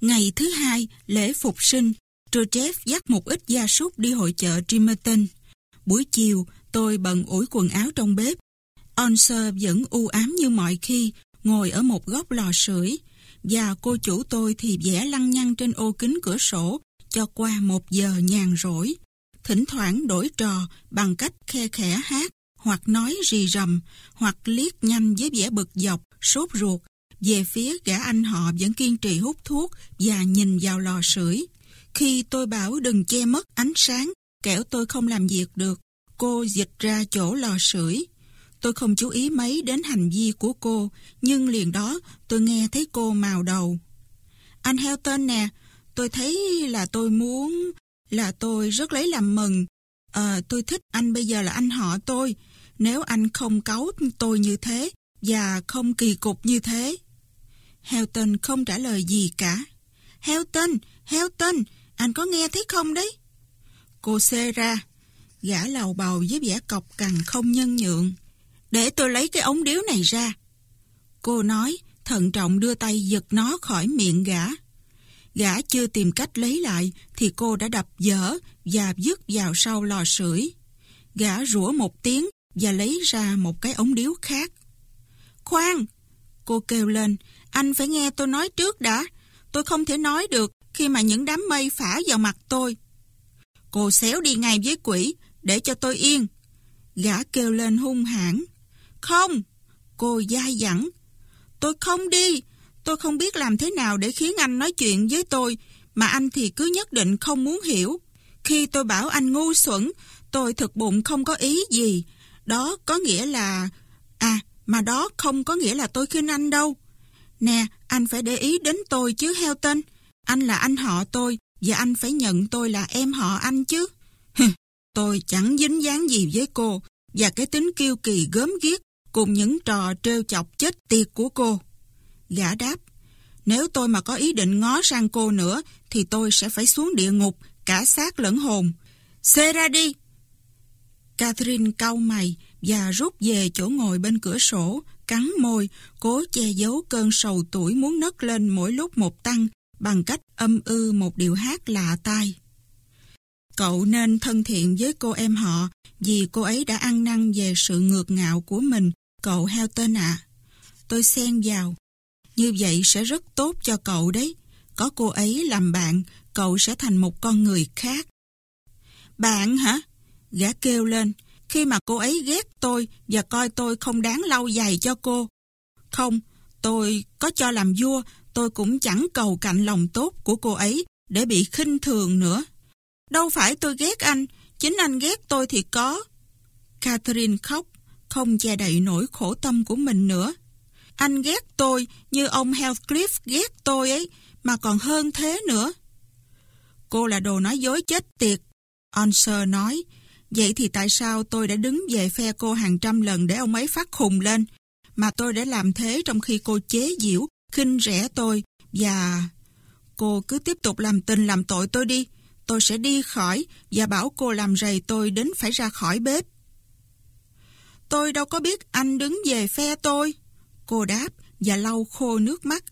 Ngày thứ hai, lễ phục sinh, Trochev dắt một ít gia súc đi hội chợ Trimerton. Buổi chiều, tôi bận ủi quần áo trong bếp. Onser vẫn u ám như mọi khi, ngồi ở một góc lò sưởi và cô chủ tôi thì vẽ lăng nhăng trên ô kính cửa sổ cho qua một giờ nhàn rỗi. Thỉnh thoảng đổi trò bằng cách khe khẽ hát, hoặc nói rì rầm, hoặc liếc nhanh với vẻ bực dọc, sốt ruột, về phía gã anh họ vẫn kiên trì hút thuốc và nhìn vào lò sưởi. Khi tôi bảo đừng che mất ánh sáng, kẻo tôi không làm việc được, cô dịch ra chỗ lò sưởi. Tôi không chú ý mấy đến hành vi của cô, nhưng liền đó tôi nghe thấy cô màu đầu. Anh Helton nè, tôi thấy là tôi muốn, là tôi rất lấy làm mừng. À, tôi thích anh bây giờ là anh họ tôi, nếu anh không cáu tôi như thế và không kỳ cục như thế. Helton không trả lời gì cả. Helton, Helton, anh có nghe thấy không đấy? Cô xê ra, gã lầu bầu với vẻ cọc cằn không nhân nhượng. Để tôi lấy cái ống điếu này ra. Cô nói, thận trọng đưa tay giật nó khỏi miệng gã. Gã chưa tìm cách lấy lại thì cô đã đập dở và dứt vào sau lò sưởi. Gã rủa một tiếng và lấy ra một cái ống điếu khác. Khoan! Cô kêu lên, anh phải nghe tôi nói trước đã. Tôi không thể nói được khi mà những đám mây phả vào mặt tôi. Cô xéo đi ngay với quỷ, để cho tôi yên. Gã kêu lên hung hãn. Không! Cô dai dẳng. Tôi không đi. Tôi không biết làm thế nào để khiến anh nói chuyện với tôi, mà anh thì cứ nhất định không muốn hiểu. Khi tôi bảo anh ngu xuẩn, tôi thực bụng không có ý gì. Đó có nghĩa là... À, mà đó không có nghĩa là tôi khinh anh đâu. Nè, anh phải để ý đến tôi chứ heo tên. Anh là anh họ tôi, và anh phải nhận tôi là em họ anh chứ. tôi chẳng dính dáng gì với cô, và cái tính kiêu kỳ gớm ghiếc cùng những trò trêu chọc chết tiệt của cô. Gã đáp, nếu tôi mà có ý định ngó sang cô nữa, thì tôi sẽ phải xuống địa ngục, cả xác lẫn hồn. Xê ra đi! Catherine cau mày và rút về chỗ ngồi bên cửa sổ, cắn môi, cố che giấu cơn sầu tuổi muốn nấc lên mỗi lúc một tăng bằng cách âm ư một điệu hát lạ tai. Cậu nên thân thiện với cô em họ vì cô ấy đã ăn năn về sự ngược ngạo của mình, cậu heo tên ạ. Tôi xen vào. Như vậy sẽ rất tốt cho cậu đấy. Có cô ấy làm bạn, cậu sẽ thành một con người khác. Bạn hả? Gã kêu lên, khi mà cô ấy ghét tôi và coi tôi không đáng lau giày cho cô. Không, tôi có cho làm vua, tôi cũng chẳng cầu cạnh lòng tốt của cô ấy để bị khinh thường nữa. Đâu phải tôi ghét anh, chính anh ghét tôi thì có. Catherine khóc, không che đậy nỗi khổ tâm của mình nữa. Anh ghét tôi như ông Heathcliff ghét tôi ấy, mà còn hơn thế nữa. Cô là đồ nói dối chết tiệt. Onser nói, vậy thì tại sao tôi đã đứng về phe cô hàng trăm lần để ông ấy phát khùng lên, mà tôi đã làm thế trong khi cô chế giễu, khinh rẻ tôi, và... Cô cứ tiếp tục làm tình làm tội tôi đi, tôi sẽ đi khỏi và bảo cô làm rầy tôi đến phải ra khỏi bếp. Tôi đâu có biết anh đứng về phe tôi. Cô đáp và lau khô nước mắt.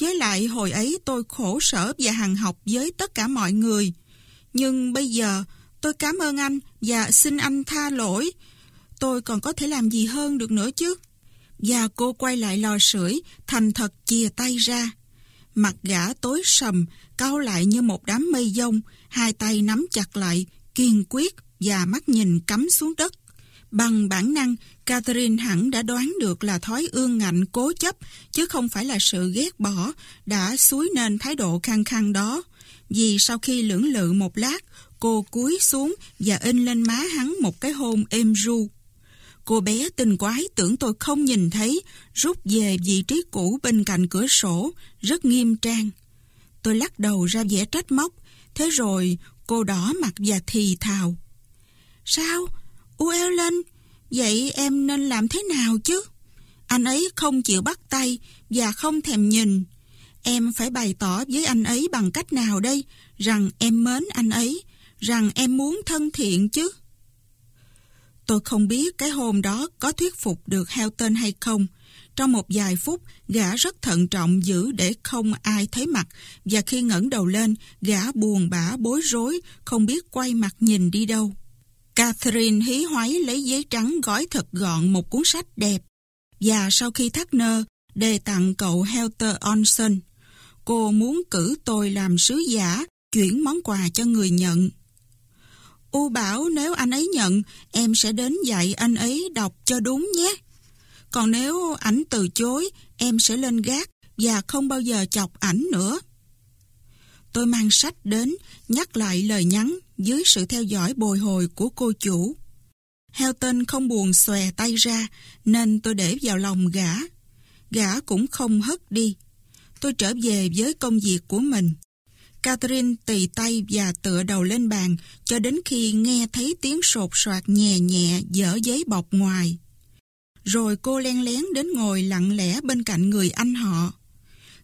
Với lại hồi ấy tôi khổ sở và hằng học với tất cả mọi người. Nhưng bây giờ tôi cảm ơn anh và xin anh tha lỗi. Tôi còn có thể làm gì hơn được nữa chứ? Và cô quay lại lò sưởi, thành thật chìa tay ra. Mặt gã tối sầm, cao lại như một đám mây dông, hai tay nắm chặt lại, kiên quyết và mắt nhìn cắm xuống đất. Bằng bản năng, Catherine hẳn đã đoán được là thói ương ngạnh cố chấp, chứ không phải là sự ghét bỏ, đã suối nên thái độ khăng khăng đó. Vì sau khi lưỡng lự một lát, cô cúi xuống và in lên má hắn một cái hôn êm ru. Cô bé tình quái tưởng tôi không nhìn thấy, rút về vị trí cũ bên cạnh cửa sổ, rất nghiêm trang. Tôi lắc đầu ra vẻ trách móc, thế rồi cô đỏ mặt và thì thào. Sao? U eo lên, vậy em nên làm thế nào chứ? Anh ấy không chịu bắt tay và không thèm nhìn. Em phải bày tỏ với anh ấy bằng cách nào đây rằng em mến anh ấy, rằng em muốn thân thiện chứ? Tôi không biết cái hôm đó có thuyết phục được heo tên hay không. Trong một vài phút, gã rất thận trọng giữ để không ai thấy mặt và khi ngẩng đầu lên, gã buồn bã bối rối, không biết quay mặt nhìn đi đâu. Catherine hí hoáy lấy giấy trắng gói thật gọn một cuốn sách đẹp và sau khi thắt nơ, đề tặng cậu Helter Onson. Cô muốn cử tôi làm sứ giả, chuyển món quà cho người nhận. U bảo nếu anh ấy nhận, em sẽ đến dạy anh ấy đọc cho đúng nhé. Còn nếu ảnh từ chối, em sẽ lên gác và không bao giờ chọc ảnh nữa. Tôi mang sách đến, nhắc lại lời nhắn dưới sự theo dõi bồi hồi của cô chủ. Helton không buồn xòe tay ra, nên tôi để vào lòng gã. Gã cũng không hất đi. Tôi trở về với công việc của mình. Catherine tì tay và tựa đầu lên bàn cho đến khi nghe thấy tiếng sột soạt nhẹ nhẹ dở giấy bọc ngoài. Rồi cô len lén đến ngồi lặng lẽ bên cạnh người anh họ.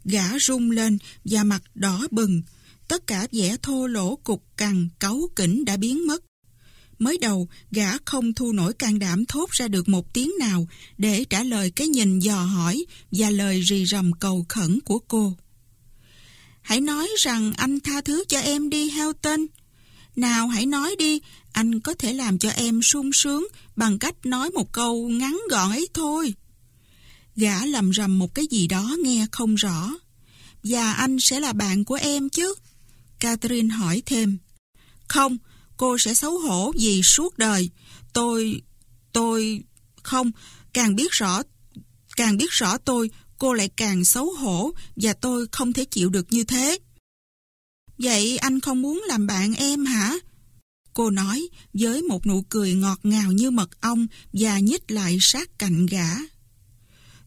Gã rung lên và mặt đỏ bừng. Tất cả vẻ thô lỗ cục cằn, cáu kỉnh đã biến mất. Mới đầu, gã không thu nổi can đảm thốt ra được một tiếng nào để trả lời cái nhìn dò hỏi và lời rì rầm cầu khẩn của cô. Hãy nói rằng anh tha thứ cho em đi Helton. Nào hãy nói đi, anh có thể làm cho em sung sướng bằng cách nói một câu ngắn gọn ấy thôi. Gã lầm rầm một cái gì đó nghe không rõ. Và anh sẽ là bạn của em chứ? Catherine hỏi thêm. Không, cô sẽ xấu hổ vì suốt đời. Tôi... tôi... không, càng biết rõ... càng biết rõ tôi, cô lại càng xấu hổ và tôi không thể chịu được như thế. Vậy anh không muốn làm bạn em hả? Cô nói với một nụ cười ngọt ngào như mật ong và nhích lại sát cạnh gã.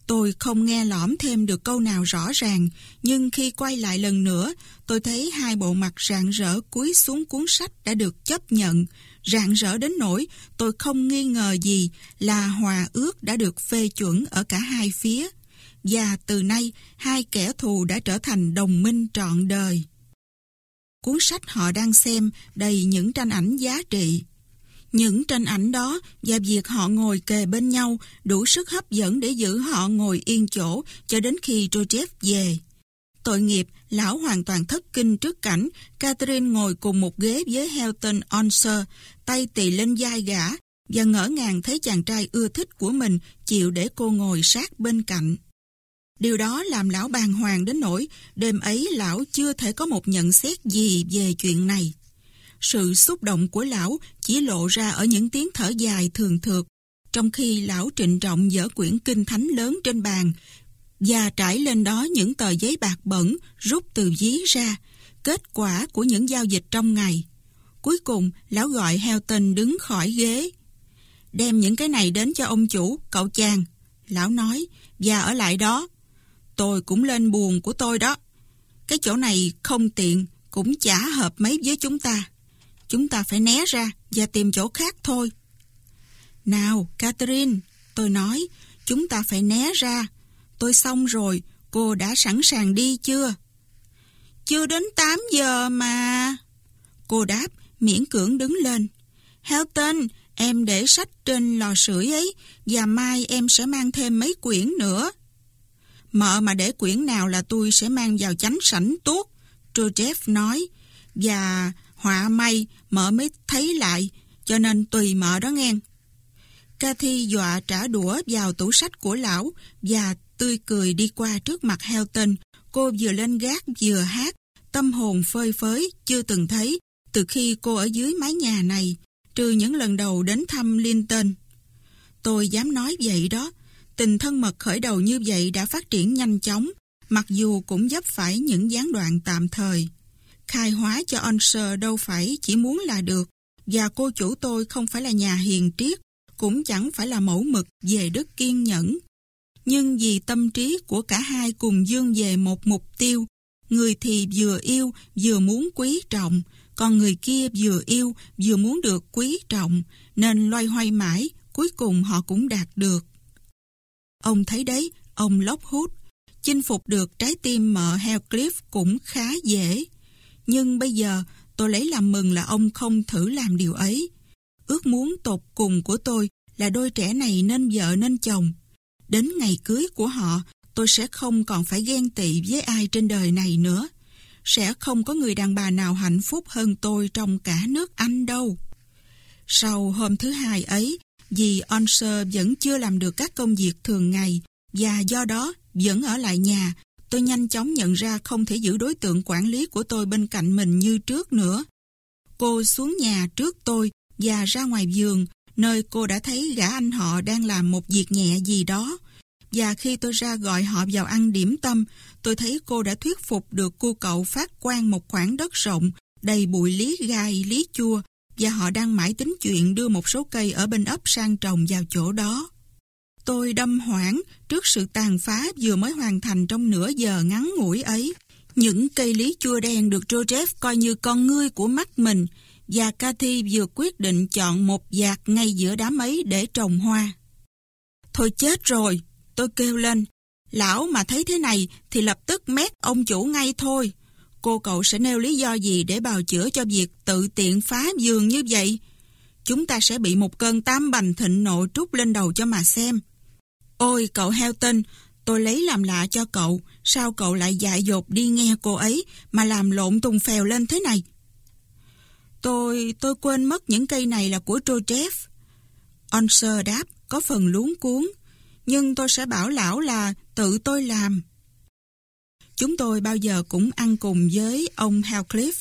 Tôi không nghe lõm thêm được câu nào rõ ràng, nhưng khi quay lại lần nữa, tôi thấy hai bộ mặt rạng rỡ cúi xuống cuốn sách đã được chấp nhận. Rạng rỡ đến nỗi tôi không nghi ngờ gì là hòa ước đã được phê chuẩn ở cả hai phía. Và từ nay, hai kẻ thù đã trở thành đồng minh trọn đời. Cuốn sách họ đang xem đầy những tranh ảnh giá trị. Những tranh ảnh đó và việc họ ngồi kề bên nhau đủ sức hấp dẫn để giữ họ ngồi yên chỗ cho đến khi Joseph về. Tội nghiệp, lão hoàn toàn thất kinh trước cảnh Catherine ngồi cùng một ghế với Helton Onser, tay tỳ lên vai gã và ngỡ ngàng thấy chàng trai ưa thích của mình chịu để cô ngồi sát bên cạnh. Điều đó làm lão bàng hoàng đến nỗi đêm ấy lão chưa thể có một nhận xét gì về chuyện này. Sự xúc động của lão chỉ lộ ra ở những tiếng thở dài thường thượt, trong khi lão trịnh trọng dở quyển kinh thánh lớn trên bàn và trải lên đó những tờ giấy bạc bẩn rút từ dí ra, kết quả của những giao dịch trong ngày. Cuối cùng, lão gọi Helton đứng khỏi ghế. Đem những cái này đến cho ông chủ, cậu chàng. Lão nói, và ở lại đó. Tôi cũng lên buồn của tôi đó. Cái chỗ này không tiện, cũng chả hợp mấy với chúng ta. Chúng ta phải né ra và tìm chỗ khác thôi. Nào, Catherine, tôi nói, chúng ta phải né ra. Tôi xong rồi, cô đã sẵn sàng đi chưa? Chưa đến 8 giờ mà. Cô đáp, miễn cưỡng đứng lên. Helton, em để sách trên lò sưởi ấy, và mai em sẽ mang thêm mấy quyển nữa. Mợ mà để quyển nào là tôi sẽ mang vào chánh sảnh tuốt, Joseph nói. Và họa may mợ mới thấy lại, cho nên tùy mợ đó nghe. Cathy dọa trả đũa vào tủ sách của lão và tươi cười đi qua trước mặt Helton. Cô vừa lên gác vừa hát, tâm hồn phơi phới, chưa từng thấy từ khi cô ở dưới mái nhà này, trừ những lần đầu đến thăm Linton. Tôi dám nói vậy đó, tình thân mật khởi đầu như vậy đã phát triển nhanh chóng, mặc dù cũng dấp phải những gián đoạn tạm thời. Khai hóa cho Onser đâu phải chỉ muốn là được, và cô chủ tôi không phải là nhà hiền triết, cũng chẳng phải là mẫu mực về đức kiên nhẫn. Nhưng vì tâm trí của cả hai cùng dương về một mục tiêu, người thì vừa yêu vừa muốn quý trọng, còn người kia vừa yêu vừa muốn được quý trọng, nên loay hoay mãi, cuối cùng họ cũng đạt được. Ông thấy đấy, ông Lockwood, chinh phục được trái tim mợ Heathcliff cũng khá dễ. Nhưng bây giờ tôi lấy làm mừng là ông không thử làm điều ấy. Ước muốn tột cùng của tôi là đôi trẻ này nên vợ nên chồng. Đến ngày cưới của họ, tôi sẽ không còn phải ghen tị với ai trên đời này nữa. Sẽ không có người đàn bà nào hạnh phúc hơn tôi trong cả nước Anh đâu. Sau hôm thứ hai ấy, vì Onser vẫn chưa làm được các công việc thường ngày và do đó vẫn ở lại nhà, tôi nhanh chóng nhận ra không thể giữ đối tượng quản lý của tôi bên cạnh mình như trước nữa. Cô xuống nhà trước tôi và ra ngoài giường, nơi cô đã thấy gã anh họ đang làm một việc nhẹ gì đó. Và khi tôi ra gọi họ vào ăn điểm tâm, tôi thấy cô đã thuyết phục được cô cậu phát quan một khoảng đất rộng, đầy bụi lý gai, lý chua, và họ đang mãi tính chuyện đưa một số cây ở bên ấp sang trồng vào chỗ đó. Tôi đâm hoảng trước sự tàn phá vừa mới hoàn thành trong nửa giờ ngắn ngủi ấy. Những cây lý chua đen được Joseph coi như con ngươi của mắt mình và Cathy vừa quyết định chọn một giạc ngay giữa đám ấy để trồng hoa. Thôi chết rồi, tôi kêu lên. Lão mà thấy thế này thì lập tức mét ông chủ ngay thôi. Cô cậu sẽ nêu lý do gì để bào chữa cho việc tự tiện phá giường như vậy? Chúng ta sẽ bị một cơn tam bành thịnh nộ trút lên đầu cho mà xem. Ôi cậu heo tinh, tôi lấy làm lạ cho cậu, sao cậu lại dại dột đi nghe cô ấy mà làm lộn tùng phèo lên thế này? Tôi, tôi quên mất những cây này là của Trojeff. Onser đáp, có phần luống cuốn, nhưng tôi sẽ bảo lão là tự tôi làm. Chúng tôi bao giờ cũng ăn cùng với ông Heathcliff.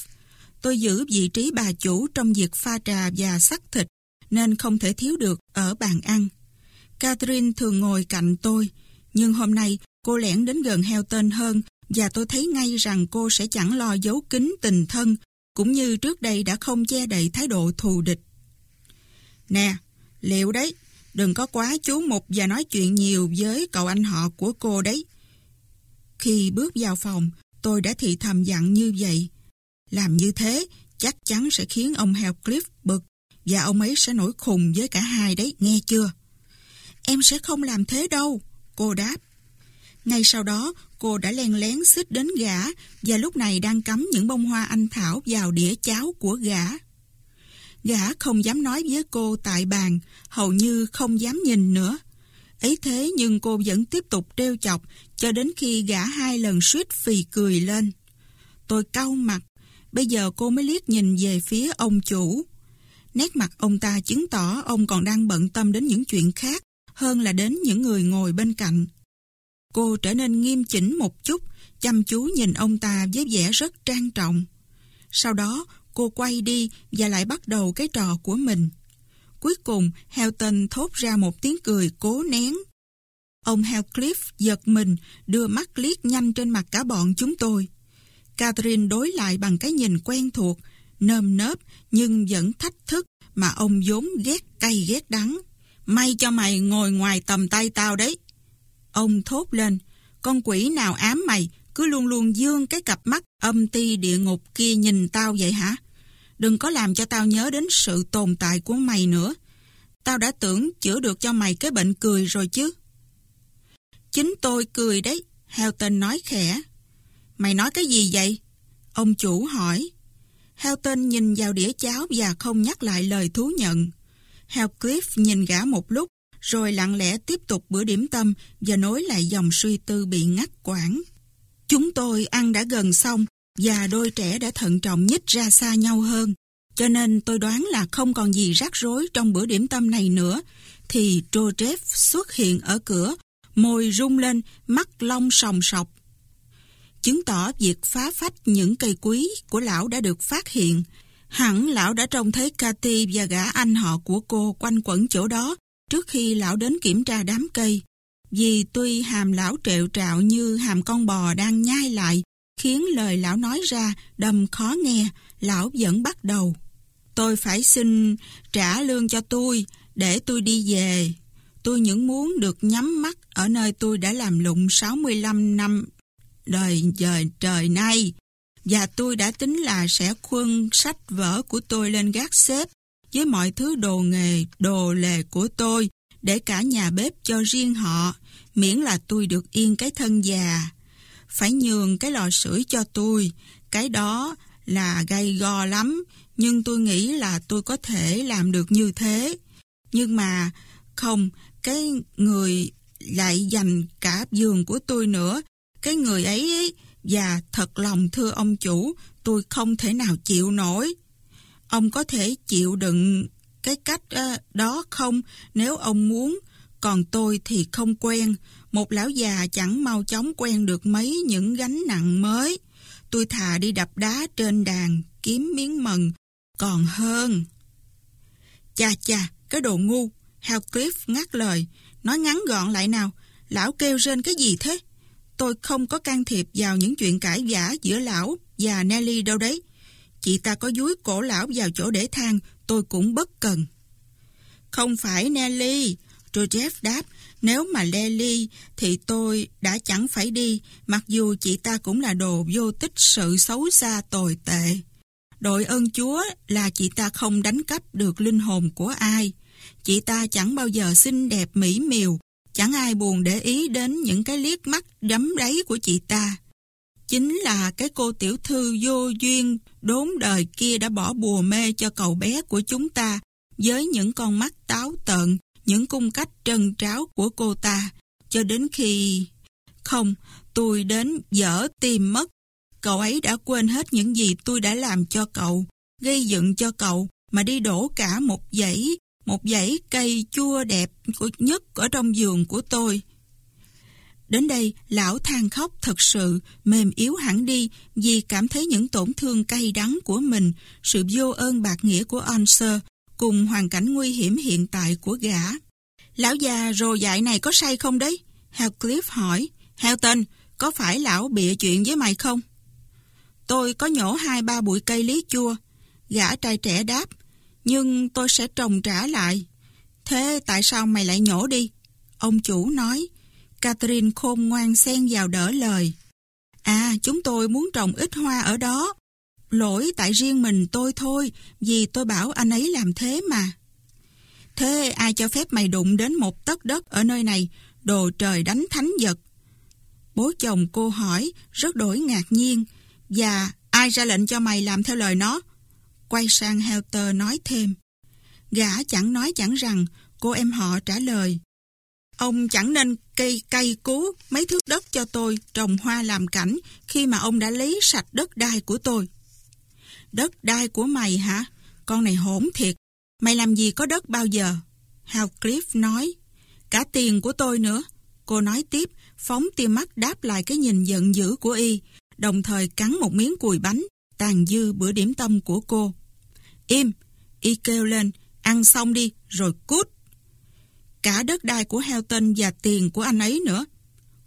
Tôi giữ vị trí bà chủ trong việc pha trà và sắc thịt, nên không thể thiếu được ở bàn ăn. Catherine thường ngồi cạnh tôi, nhưng hôm nay cô lẻn đến gần Helton hơn và tôi thấy ngay rằng cô sẽ chẳng lo giấu kín tình thân, cũng như trước đây đã không che đậy thái độ thù địch. Nè, liệu đấy, đừng có quá chú mục và nói chuyện nhiều với cậu anh họ của cô đấy. Khi bước vào phòng, tôi đã thị thầm dặn như vậy. Làm như thế chắc chắn sẽ khiến ông Heathcliff bực và ông ấy sẽ nổi khùng với cả hai đấy, nghe chưa? Em sẽ không làm thế đâu, cô đáp. Ngay sau đó, cô đã len lén xích đến gã và lúc này đang cắm những bông hoa anh thảo vào đĩa cháo của gã. Gã không dám nói với cô tại bàn, hầu như không dám nhìn nữa. Ấy thế nhưng cô vẫn tiếp tục trêu chọc cho đến khi gã hai lần suýt phì cười lên. Tôi cau mặt, bây giờ cô mới liếc nhìn về phía ông chủ. Nét mặt ông ta chứng tỏ ông còn đang bận tâm đến những chuyện khác hơn là đến những người ngồi bên cạnh. Cô trở nên nghiêm chỉnh một chút, chăm chú nhìn ông ta với vẻ rất trang trọng. Sau đó, cô quay đi và lại bắt đầu cái trò của mình. Cuối cùng, Helton thốt ra một tiếng cười cố nén. Ông Heathcliff giật mình, đưa mắt liếc nhanh trên mặt cả bọn chúng tôi. Catherine đối lại bằng cái nhìn quen thuộc, nơm nớp nhưng vẫn thách thức mà ông vốn ghét cay ghét đắng. May cho mày ngồi ngoài tầm tay tao đấy. Ông thốt lên, con quỷ nào ám mày, cứ luôn luôn dương cái cặp mắt âm ti địa ngục kia nhìn tao vậy hả? Đừng có làm cho tao nhớ đến sự tồn tại của mày nữa. Tao đã tưởng chữa được cho mày cái bệnh cười rồi chứ. Chính tôi cười đấy, Helton nói khẽ. Mày nói cái gì vậy? Ông chủ hỏi. Helton nhìn vào đĩa cháo và không nhắc lại lời thú nhận. Heathcliff nhìn gã một lúc, rồi lặng lẽ tiếp tục bữa điểm tâm và nối lại dòng suy tư bị ngắt quãng. Chúng tôi ăn đã gần xong và đôi trẻ đã thận trọng nhích ra xa nhau hơn. Cho nên tôi đoán là không còn gì rắc rối trong bữa điểm tâm này nữa. Thì Joseph xuất hiện ở cửa, môi rung lên, mắt long sòng sọc. Chứng tỏ việc phá phách những cây quý của lão đã được phát hiện. Hẳn lão đã trông thấy Cathy và gã anh họ của cô quanh quẩn chỗ đó trước khi lão đến kiểm tra đám cây. Vì tuy hàm lão trệu trạo như hàm con bò đang nhai lại, khiến lời lão nói ra đầm khó nghe, lão vẫn bắt đầu. Tôi phải xin trả lương cho tôi, để tôi đi về. Tôi những muốn được nhắm mắt ở nơi tôi đã làm lụng 65 năm đời trời trời nay. Và tôi đã tính là sẽ khuân sách vở của tôi lên gác xếp với mọi thứ đồ nghề, đồ lề của tôi để cả nhà bếp cho riêng họ, miễn là tôi được yên cái thân già. Phải nhường cái lò sưởi cho tôi, cái đó là gay go lắm, nhưng tôi nghĩ là tôi có thể làm được như thế. Nhưng mà không, cái người lại dành cả giường của tôi nữa. Cái người ấy, ấy và thật lòng thưa ông chủ, tôi không thể nào chịu nổi. Ông có thể chịu đựng cái cách ờ, đó không nếu ông muốn, còn tôi thì không quen. Một lão già chẳng mau chóng quen được mấy những gánh nặng mới. Tôi thà đi đập đá trên đàn, kiếm miếng mần, còn hơn. Chà chà, cái đồ ngu, Heathcliff ngắt lời, nói ngắn gọn lại nào, lão kêu rên cái gì thế? Tôi không có can thiệp vào những chuyện cãi vã giữa lão và Nelly đâu đấy. Chị ta có dúi cổ lão vào chỗ để thang, tôi cũng bất cần. Không phải Nelly, Joseph đáp, nếu mà Nelly thì tôi đã chẳng phải đi, mặc dù chị ta cũng là đồ vô tích sự xấu xa tồi tệ. Đội ơn Chúa là chị ta không đánh cắp được linh hồn của ai. Chị ta chẳng bao giờ xinh đẹp mỹ miều, chẳng ai buồn để ý đến những cái liếc mắt đấm đáy của chị ta. Chính là cái cô tiểu thư vô duyên đốn đời kia đã bỏ bùa mê cho cậu bé của chúng ta với những con mắt táo tợn, những cung cách trân tráo của cô ta, cho đến khi... Không, tôi đến dở tìm mất. Cậu ấy đã quên hết những gì tôi đã làm cho cậu, gây dựng cho cậu, mà đi đổ cả một dãy, một dãy cây chua đẹp nhất ở trong giường của tôi. Đến đây, lão than khóc thật sự, mềm yếu hẳn đi vì cảm thấy những tổn thương cay đắng của mình, sự vô ơn bạc nghĩa của Onser, cùng hoàn cảnh nguy hiểm hiện tại của gã. Lão già rồ dại này có say không đấy? Heathcliff hỏi. Helton, có phải lão bịa chuyện với mày không? Tôi có nhổ hai ba bụi cây lý chua. Gã trai trẻ đáp. Nhưng tôi sẽ trồng trả lại. Thế tại sao mày lại nhổ đi? Ông chủ nói. Catherine khôn ngoan xen vào đỡ lời. À, chúng tôi muốn trồng ít hoa ở đó. Lỗi tại riêng mình tôi thôi, vì tôi bảo anh ấy làm thế mà. Thế ai cho phép mày đụng đến một tấc đất ở nơi này, đồ trời đánh thánh vật? Bố chồng cô hỏi, rất đổi ngạc nhiên. Và ai ra lệnh cho mày làm theo lời nó? Quay sang Helter nói thêm. Gã chẳng nói chẳng rằng, cô em họ trả lời. Ông chẳng nên cây cây cú mấy thước đất cho tôi trồng hoa làm cảnh khi mà ông đã lấy sạch đất đai của tôi. Đất đai của mày hả? Con này hỗn thiệt. Mày làm gì có đất bao giờ? Heathcliff nói. Cả tiền của tôi nữa. Cô nói tiếp, phóng tia mắt đáp lại cái nhìn giận dữ của y, đồng thời cắn một miếng cùi bánh, tàn dư bữa điểm tâm của cô. Im, y kêu lên, ăn xong đi, rồi cút. Cả đất đai của Helton và tiền của anh ấy nữa.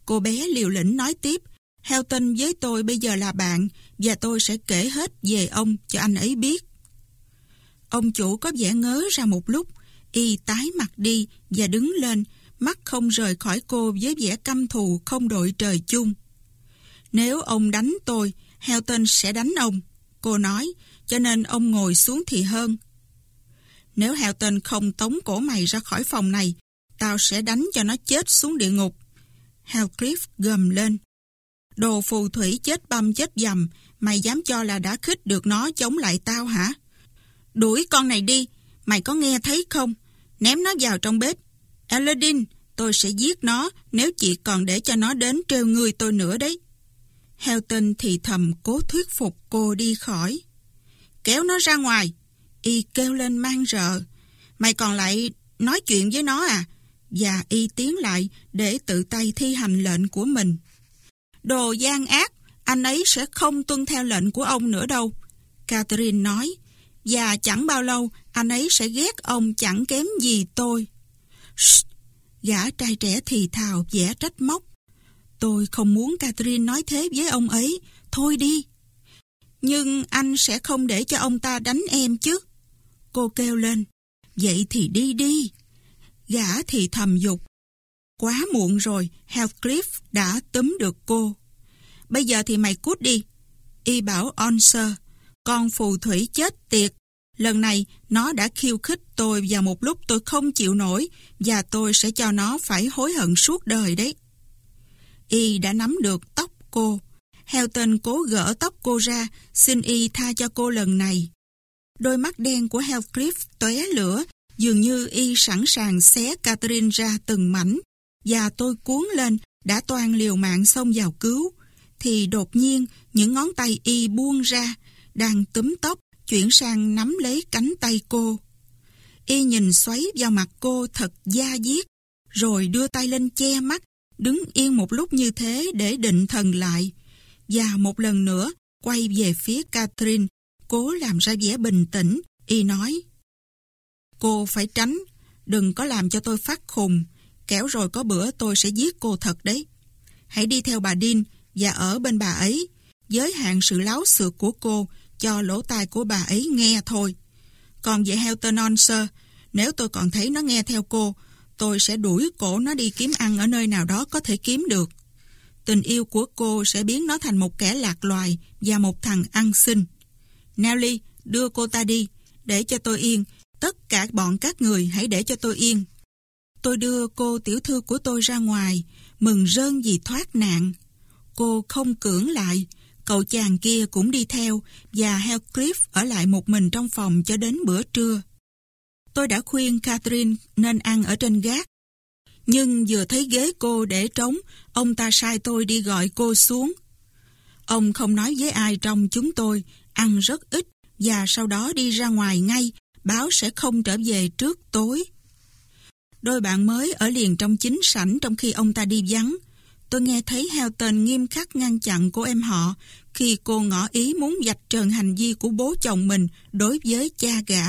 Cô bé liều lĩnh nói tiếp, Helton với tôi bây giờ là bạn và tôi sẽ kể hết về ông cho anh ấy biết. Ông chủ có vẻ ngớ ra một lúc, y tái mặt đi và đứng lên, mắt không rời khỏi cô với vẻ căm thù không đội trời chung. Nếu ông đánh tôi, Helton sẽ đánh ông, cô nói, cho nên ông ngồi xuống thì hơn. Nếu Helton không tống cổ mày ra khỏi phòng này, tao sẽ đánh cho nó chết xuống địa ngục. Heathcliff gầm lên. Đồ phù thủy chết băm chết dầm, mày dám cho là đã khích được nó chống lại tao hả? Đuổi con này đi, mày có nghe thấy không? Ném nó vào trong bếp. Aladdin, tôi sẽ giết nó nếu chị còn để cho nó đến trêu người tôi nữa đấy. Helton thì thầm cố thuyết phục cô đi khỏi. Kéo nó ra ngoài. Y kêu lên mang rợ. Mày còn lại nói chuyện với nó à? Và Y tiến lại để tự tay thi hành lệnh của mình. Đồ gian ác, anh ấy sẽ không tuân theo lệnh của ông nữa đâu. Catherine nói, và chẳng bao lâu anh ấy sẽ ghét ông chẳng kém gì tôi. Shh, gã trai trẻ thì thào vẻ trách móc. Tôi không muốn Catherine nói thế với ông ấy, thôi đi. Nhưng anh sẽ không để cho ông ta đánh em chứ. Cô kêu lên, vậy thì đi đi. Gã thì thầm dục. Quá muộn rồi, Heathcliff đã túm được cô. Bây giờ thì mày cút đi. Y bảo Onser, con phù thủy chết tiệt. Lần này, nó đã khiêu khích tôi vào một lúc tôi không chịu nổi và tôi sẽ cho nó phải hối hận suốt đời đấy. Y đã nắm được tóc cô. Helton cố gỡ tóc cô ra, xin Y tha cho cô lần này. Đôi mắt đen của Heathcliff tóe lửa, dường như Y sẵn sàng xé Catherine ra từng mảnh và tôi cuốn lên, đã toàn liều mạng xông vào cứu. Thì đột nhiên, những ngón tay y buông ra, đang túm tóc, chuyển sang nắm lấy cánh tay cô. Y nhìn xoáy vào mặt cô thật da diết, rồi đưa tay lên che mắt, đứng yên một lúc như thế để định thần lại. Và một lần nữa, quay về phía Catherine, cố làm ra vẻ bình tĩnh, y nói. Cô phải tránh, đừng có làm cho tôi phát khùng, kéo rồi có bữa tôi sẽ giết cô thật đấy. Hãy đi theo bà Dean và ở bên bà ấy, giới hạn sự láo xược của cô cho lỗ tai của bà ấy nghe thôi. Còn về Helton Onser, nếu tôi còn thấy nó nghe theo cô, tôi sẽ đuổi cổ nó đi kiếm ăn ở nơi nào đó có thể kiếm được. Tình yêu của cô sẽ biến nó thành một kẻ lạc loài và một thằng ăn xin. Nelly, đưa cô ta đi, để cho tôi yên. Tất cả bọn các người hãy để cho tôi yên. Tôi đưa cô tiểu thư của tôi ra ngoài, mừng rơn vì thoát nạn. Cô không cưỡng lại, cậu chàng kia cũng đi theo và Heathcliff ở lại một mình trong phòng cho đến bữa trưa. Tôi đã khuyên Catherine nên ăn ở trên gác. Nhưng vừa thấy ghế cô để trống, ông ta sai tôi đi gọi cô xuống. Ông không nói với ai trong chúng tôi, ăn rất ít và sau đó đi ra ngoài ngay, báo sẽ không trở về trước tối. Đôi bạn mới ở liền trong chính sảnh trong khi ông ta đi vắng. Tôi nghe thấy Helton nghiêm khắc ngăn chặn cô em họ khi cô ngỏ ý muốn dạch trần hành vi của bố chồng mình đối với cha gã.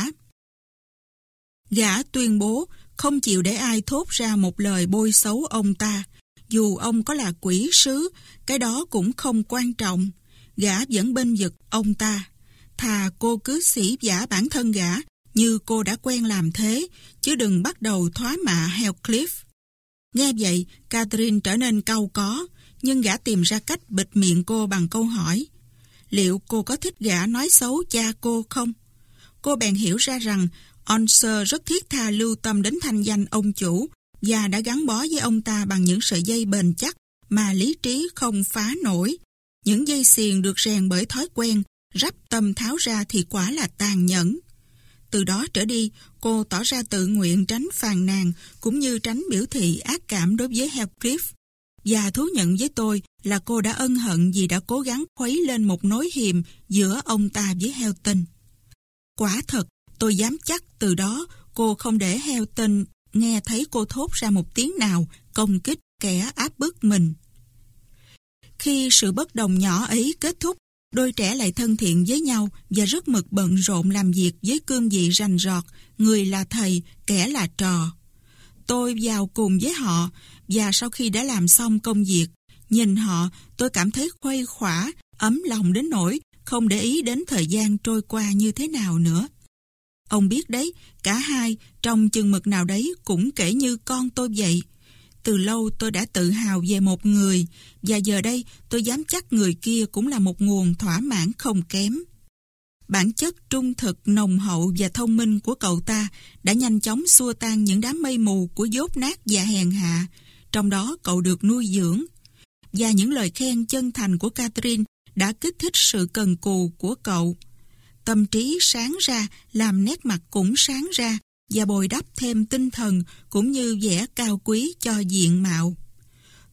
Gã tuyên bố không chịu để ai thốt ra một lời bôi xấu ông ta. Dù ông có là quỷ sứ, cái đó cũng không quan trọng. Gã vẫn bên vực ông ta. Thà cô cứ sĩ giả bản thân gã như cô đã quen làm thế, chứ đừng bắt đầu thoá mạ Heathcliff. Nghe vậy, Catherine trở nên cau có, nhưng gã tìm ra cách bịt miệng cô bằng câu hỏi. Liệu cô có thích gã nói xấu cha cô không? Cô bèn hiểu ra rằng Onser rất thiết tha lưu tâm đến thanh danh ông chủ và đã gắn bó với ông ta bằng những sợi dây bền chắc mà lý trí không phá nổi. Những dây xiềng được rèn bởi thói quen, rắp tâm tháo ra thì quả là tàn nhẫn. Từ đó trở đi, cô tỏ ra tự nguyện tránh phàn nàn cũng như tránh biểu thị ác cảm đối với Heathcliff. Và thú nhận với tôi là cô đã ân hận vì đã cố gắng khuấy lên một nối hiềm giữa ông ta với Helton. Quả thật, tôi dám chắc từ đó cô không để Helton nghe thấy cô thốt ra một tiếng nào công kích kẻ áp bức mình. Khi sự bất đồng nhỏ ấy kết thúc, Đôi trẻ lại thân thiện với nhau và rất mực bận rộn làm việc với cương vị rành rọt, người là thầy, kẻ là trò. Tôi vào cùng với họ và sau khi đã làm xong công việc, nhìn họ tôi cảm thấy khuây khỏa, ấm lòng đến nỗi không để ý đến thời gian trôi qua như thế nào nữa. Ông biết đấy, cả hai trong chừng mực nào đấy cũng kể như con tôi vậy. Từ lâu tôi đã tự hào về một người và giờ đây tôi dám chắc người kia cũng là một nguồn thỏa mãn không kém. Bản chất trung thực, nồng hậu và thông minh của cậu ta đã nhanh chóng xua tan những đám mây mù của dốt nát và hèn hạ, trong đó cậu được nuôi dưỡng. Và những lời khen chân thành của Catherine đã kích thích sự cần cù của cậu. Tâm trí sáng ra, làm nét mặt cũng sáng ra, và bồi đắp thêm tinh thần cũng như vẻ cao quý cho diện mạo.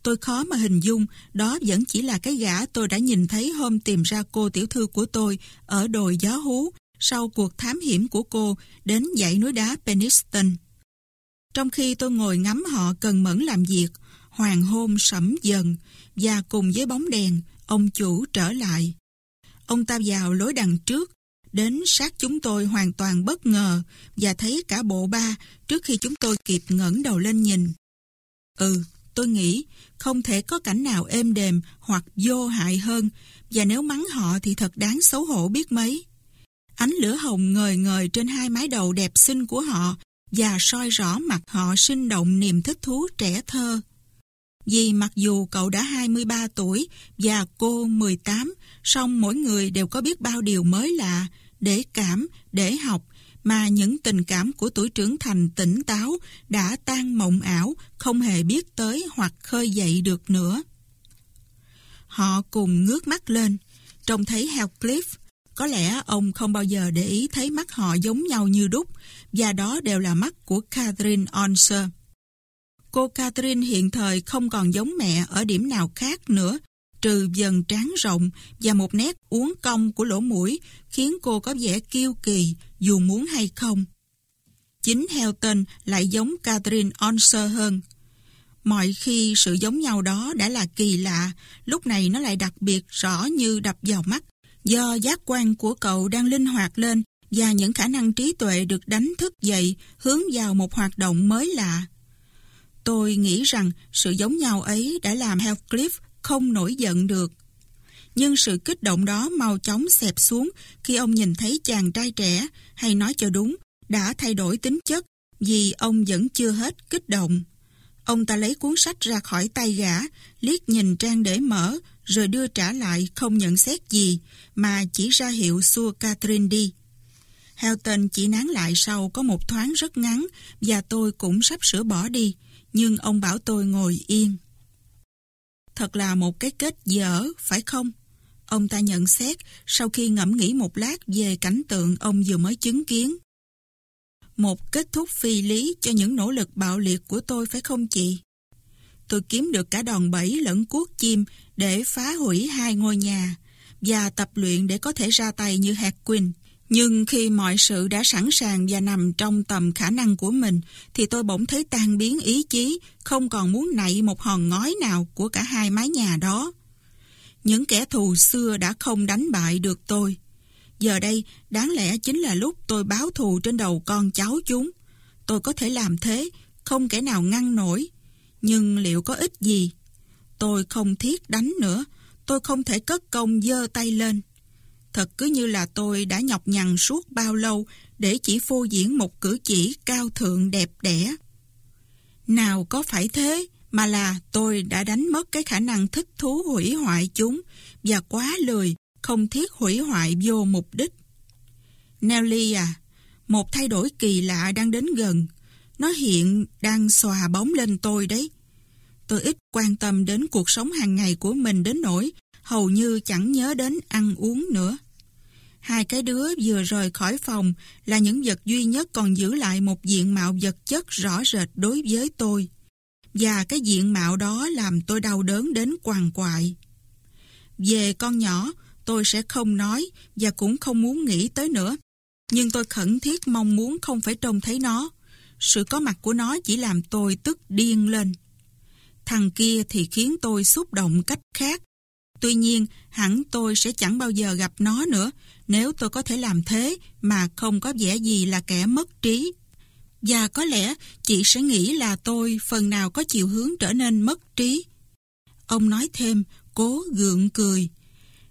Tôi khó mà hình dung đó vẫn chỉ là cái gã tôi đã nhìn thấy hôm tìm ra cô tiểu thư của tôi ở đồi gió hú sau cuộc thám hiểm của cô đến dãy núi đá Peniston. Trong khi tôi ngồi ngắm họ cần mẫn làm việc, hoàng hôn sẫm dần và cùng với bóng đèn, ông chủ trở lại. Ông ta vào lối đằng trước đến sát chúng tôi hoàn toàn bất ngờ và thấy cả bộ ba trước khi chúng tôi kịp ngẩng đầu lên nhìn. Ừ, tôi nghĩ không thể có cảnh nào êm đềm hoặc vô hại hơn và nếu mắng họ thì thật đáng xấu hổ biết mấy. Ánh lửa hồng ngời ngời trên hai mái đầu đẹp xinh của họ và soi rõ mặt họ sinh động niềm thích thú trẻ thơ. Vì mặc dù cậu đã 23 tuổi và cô 18, song mỗi người đều có biết bao điều mới lạ, để cảm, để học, mà những tình cảm của tuổi trưởng thành tỉnh táo đã tan mộng ảo, không hề biết tới hoặc khơi dậy được nữa. Họ cùng ngước mắt lên, trông thấy Heathcliff. Có lẽ ông không bao giờ để ý thấy mắt họ giống nhau như đúc, và đó đều là mắt của Catherine Onser. cô Catherine hiện thời không còn giống mẹ ở điểm nào khác nữa, trừ dần trán rộng và một nét uốn cong của lỗ mũi khiến cô có vẻ kiêu kỳ dù muốn hay không. Chính Helton lại giống Catherine Onser hơn. Mọi khi sự giống nhau đó đã là kỳ lạ, lúc này nó lại đặc biệt rõ như đập vào mắt. Do giác quan của cậu đang linh hoạt lên và những khả năng trí tuệ được đánh thức dậy hướng vào một hoạt động mới lạ. Tôi nghĩ rằng sự giống nhau ấy đã làm Heathcliff không nổi giận được. Nhưng sự kích động đó mau chóng xẹp xuống khi ông nhìn thấy chàng trai trẻ, hay nói cho đúng, đã thay đổi tính chất vì ông vẫn chưa hết kích động. Ông ta lấy cuốn sách ra khỏi tay gã, liếc nhìn trang để mở, rồi đưa trả lại không nhận xét gì, mà chỉ ra hiệu xua Catherine đi. Helton chỉ nán lại sau có một thoáng rất ngắn và tôi cũng sắp sửa bỏ đi, nhưng ông bảo tôi ngồi yên. Thật là một cái kết dở, phải không? Ông ta nhận xét sau khi ngẫm nghĩ một lát về cảnh tượng ông vừa mới chứng kiến. Một kết thúc phi lý cho những nỗ lực bạo liệt của tôi phải không chị? Tôi kiếm được cả đòn bẫy lẫn cuốc chim để phá hủy hai ngôi nhà và tập luyện để có thể ra tay như hạt quỳnh nhưng khi mọi sự đã sẵn sàng và nằm trong tầm khả năng của mình, thì tôi bỗng thấy tan biến ý chí, không còn muốn nạy một hòn ngói nào của cả hai mái nhà đó. Những kẻ thù xưa đã không đánh bại được tôi. Giờ đây, đáng lẽ chính là lúc tôi báo thù trên đầu con cháu chúng. Tôi có thể làm thế, không kẻ nào ngăn nổi. Nhưng liệu có ích gì? Tôi không thiết đánh nữa, tôi không thể cất công dơ tay lên. Thật cứ như là tôi đã nhọc nhằn suốt bao lâu để chỉ phô diễn một cử chỉ cao thượng đẹp đẽ. Nào có phải thế, mà là tôi đã đánh mất cái khả năng thích thú hủy hoại chúng và quá lười, không thiết hủy hoại vô mục đích. Nelly à, một thay đổi kỳ lạ đang đến gần. Nó hiện đang xòa bóng lên tôi đấy. Tôi ít quan tâm đến cuộc sống hàng ngày của mình đến nỗi hầu như chẳng nhớ đến ăn uống nữa. Hai cái đứa vừa rời khỏi phòng là những vật duy nhất còn giữ lại một diện mạo vật chất rõ rệt đối với tôi. Và cái diện mạo đó làm tôi đau đớn đến quằn quại. Về con nhỏ, tôi sẽ không nói và cũng không muốn nghĩ tới nữa. Nhưng tôi khẩn thiết mong muốn không phải trông thấy nó. Sự có mặt của nó chỉ làm tôi tức điên lên. Thằng kia thì khiến tôi xúc động cách khác. Tuy nhiên, hẳn tôi sẽ chẳng bao giờ gặp nó nữa nếu tôi có thể làm thế mà không có vẻ gì là kẻ mất trí. Và có lẽ chị sẽ nghĩ là tôi phần nào có chiều hướng trở nên mất trí. Ông nói thêm, cố gượng cười.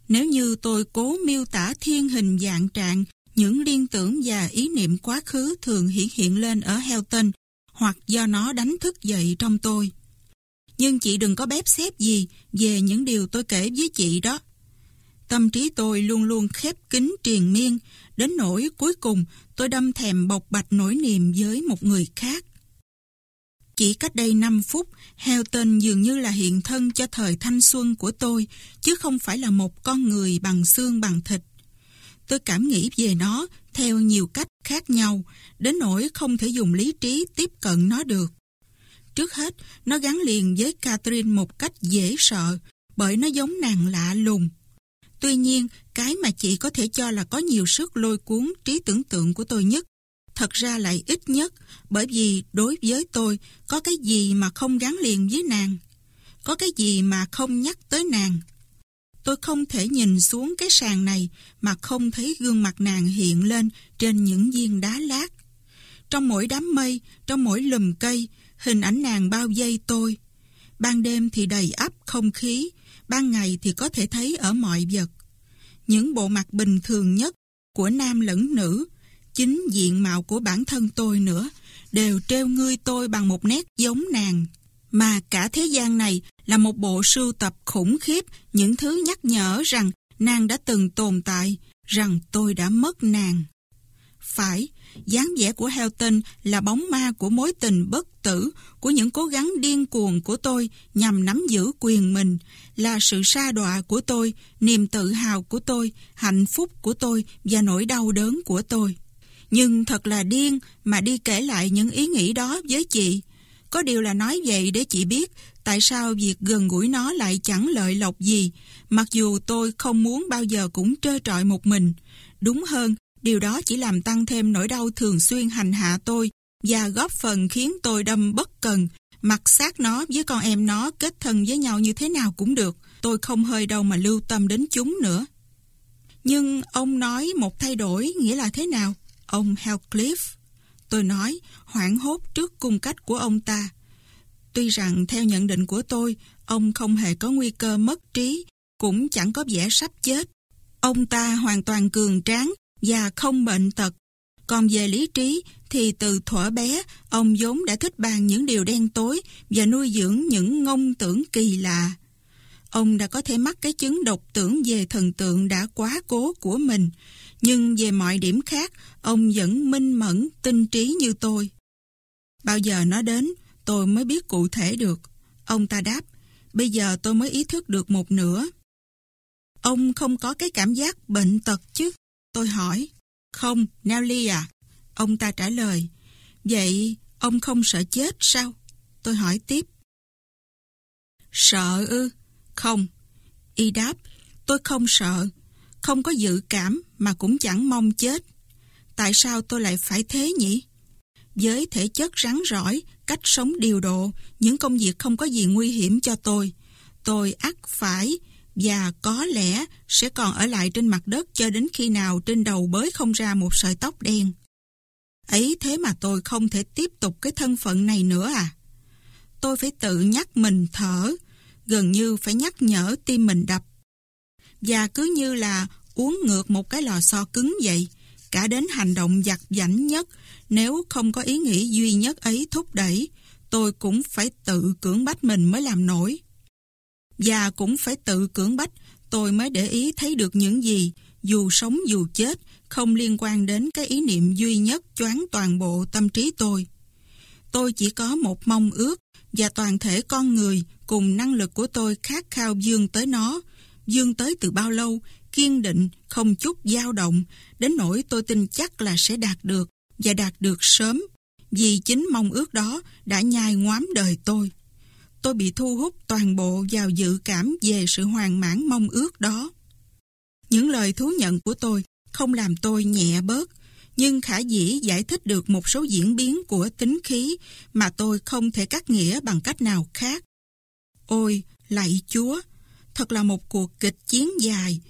Nếu như tôi cố miêu tả thiên hình dạng trạng, những liên tưởng và ý niệm quá khứ thường hiện hiện lên ở Helton, hoặc do nó đánh thức dậy trong tôi. Nhưng chị đừng có bếp xếp gì về những điều tôi kể với chị đó. Tâm trí tôi luôn luôn khép kín triền miên, đến nỗi cuối cùng tôi đâm thèm bộc bạch nỗi niềm với một người khác. Chỉ cách đây 5 phút, Helton dường như là hiện thân cho thời thanh xuân của tôi, chứ không phải là một con người bằng xương bằng thịt. Tôi cảm nghĩ về nó theo nhiều cách khác nhau, đến nỗi không thể dùng lý trí tiếp cận nó được. Trước hết, nó gắn liền với Catherine một cách dễ sợ, bởi nó giống nàng lạ lùng. Tuy nhiên, cái mà chị có thể cho là có nhiều sức lôi cuốn trí tưởng tượng của tôi nhất, thật ra lại ít nhất, bởi vì đối với tôi có cái gì mà không gắn liền với nàng. Có cái gì mà không nhắc tới nàng. Tôi không thể nhìn xuống cái sàn này mà không thấy gương mặt nàng hiện lên trên những viên đá lát. Trong mỗi đám mây, trong mỗi lùm cây, hình ảnh nàng bao dây tôi. Ban đêm thì đầy ắp không khí, ban ngày thì có thể thấy ở mọi vật. Những bộ mặt bình thường nhất của nam lẫn nữ, chính diện mạo của bản thân tôi nữa, đều treo ngươi tôi bằng một nét giống nàng. Mà cả thế gian này là một bộ sưu tập khủng khiếp những thứ nhắc nhở rằng nàng đã từng tồn tại, rằng tôi đã mất nàng. Phải, dáng vẻ của Helton là bóng ma của mối tình bất tử, của những cố gắng điên cuồng của tôi nhằm nắm giữ quyền mình, là sự sa đọa của tôi, niềm tự hào của tôi, hạnh phúc của tôi và nỗi đau đớn của tôi. Nhưng thật là điên mà đi kể lại những ý nghĩ đó với chị. Có điều là nói vậy để chị biết tại sao việc gần gũi nó lại chẳng lợi lộc gì, mặc dù tôi không muốn bao giờ cũng trơ trọi một mình. Đúng hơn, điều đó chỉ làm tăng thêm nỗi đau thường xuyên hành hạ tôi và góp phần khiến tôi đâm bất cần, mặc xác nó với con em nó kết thân với nhau như thế nào cũng được. Tôi không hơi đâu mà lưu tâm đến chúng nữa. Nhưng ông nói một thay đổi nghĩa là thế nào? Ông Hellcliff. Tôi nói, hoảng hốt trước cung cách của ông ta. Tuy rằng theo nhận định của tôi, ông không hề có nguy cơ mất trí, cũng chẳng có vẻ sắp chết. Ông ta hoàn toàn cường tráng và không bệnh tật. Còn về lý trí thì từ thuở bé, ông vốn đã thích bàn những điều đen tối và nuôi dưỡng những ngông tưởng kỳ lạ. Ông đã có thể mắc cái chứng độc tưởng về thần tượng đã quá cố của mình, nhưng về mọi điểm khác, ông vẫn minh mẫn, tinh trí như tôi. Bao giờ nó đến, tôi mới biết cụ thể được. Ông ta đáp, bây giờ tôi mới ý thức được một nửa. Ông không có cái cảm giác bệnh tật chứ? Tôi hỏi. Không, Nelly à? Ông ta trả lời. Vậy ông không sợ chết sao? Tôi hỏi tiếp. Sợ ư? Không. Y đáp, tôi không sợ. Không có dự cảm mà cũng chẳng mong chết. Tại sao tôi lại phải thế nhỉ? Với thể chất rắn rỏi, cách sống điều độ, những công việc không có gì nguy hiểm cho tôi. Tôi ắt phải và có lẽ sẽ còn ở lại trên mặt đất cho đến khi nào trên đầu bới không ra một sợi tóc đen. Ấy thế mà tôi không thể tiếp tục cái thân phận này nữa à? Tôi phải tự nhắc mình thở, gần như phải nhắc nhở tim mình đập. Và cứ như là uống ngược một cái lò xo cứng vậy, cả đến hành động giặt giảnh nhất, nếu không có ý nghĩ duy nhất ấy thúc đẩy, tôi cũng phải tự cưỡng bách mình mới làm nổi. Và cũng phải tự cưỡng bách, tôi mới để ý thấy được những gì, dù sống dù chết, không liên quan đến cái ý niệm duy nhất choán toàn bộ tâm trí tôi. Tôi chỉ có một mong ước và toàn thể con người cùng năng lực của tôi khát khao dương tới nó, dương tới từ bao lâu, kiên định, không chút dao động, đến nỗi tôi tin chắc là sẽ đạt được và đạt được sớm, vì chính mong ước đó đã nhai ngoám đời tôi. Tôi bị thu hút toàn bộ vào dự cảm về sự hoàn mãn mong ước đó. Những lời thú nhận của tôi không làm tôi nhẹ bớt, nhưng khả dĩ giải thích được một số diễn biến của tính khí mà tôi không thể cắt nghĩa bằng cách nào khác. Ôi, lạy Chúa, thật là một cuộc kịch chiến dài.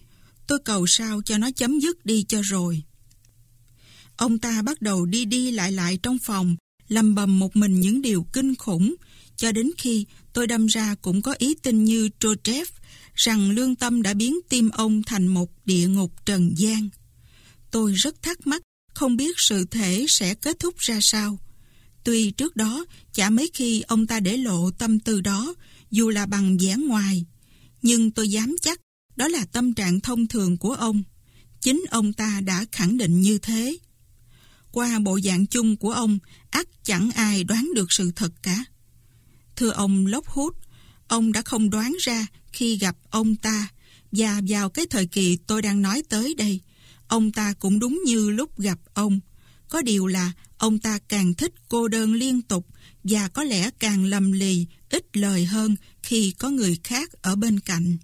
Tôi cầu sao cho nó chấm dứt đi cho rồi. Ông ta bắt đầu đi đi lại lại trong phòng, lầm bầm một mình những điều kinh khủng, cho đến khi tôi đâm ra cũng có ý tin như Trochev rằng lương tâm đã biến tim ông thành một địa ngục trần gian. Tôi rất thắc mắc, không biết sự thể sẽ kết thúc ra sao. Tuy trước đó, chả mấy khi ông ta để lộ tâm tư đó, dù là bằng vẻ ngoài. Nhưng tôi dám chắc, đó là tâm trạng thông thường của ông. Chính ông ta đã khẳng định như thế. Qua bộ dạng chung của ông, ắt chẳng ai đoán được sự thật cả. Thưa ông Lockwood, ông đã không đoán ra khi gặp ông ta, và vào cái thời kỳ tôi đang nói tới đây, ông ta cũng đúng như lúc gặp ông. Có điều là ông ta càng thích cô đơn liên tục và có lẽ càng lầm lì, ít lời hơn khi có người khác ở bên cạnh.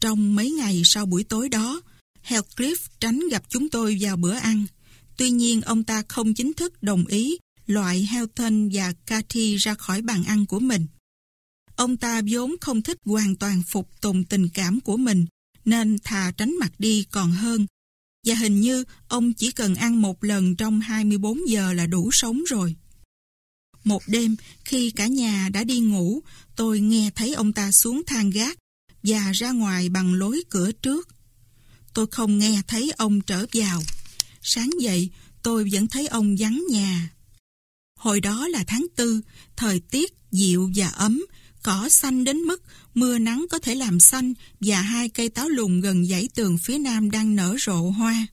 Trong mấy ngày sau buổi tối đó, Heathcliff tránh gặp chúng tôi vào bữa ăn. Tuy nhiên ông ta không chính thức đồng ý loại Helton và Cathy ra khỏi bàn ăn của mình. Ông ta vốn không thích hoàn toàn phục tùng tình cảm của mình, nên thà tránh mặt đi còn hơn. Và hình như ông chỉ cần ăn một lần trong 24 giờ là đủ sống rồi. Một đêm, khi cả nhà đã đi ngủ, tôi nghe thấy ông ta xuống thang gác và ra ngoài bằng lối cửa trước. Tôi không nghe thấy ông trở vào. Sáng dậy, tôi vẫn thấy ông vắng nhà. Hồi đó là tháng tư, thời tiết dịu và ấm, cỏ xanh đến mức mưa nắng có thể làm xanh và hai cây táo lùn gần dãy tường phía nam đang nở rộ hoa.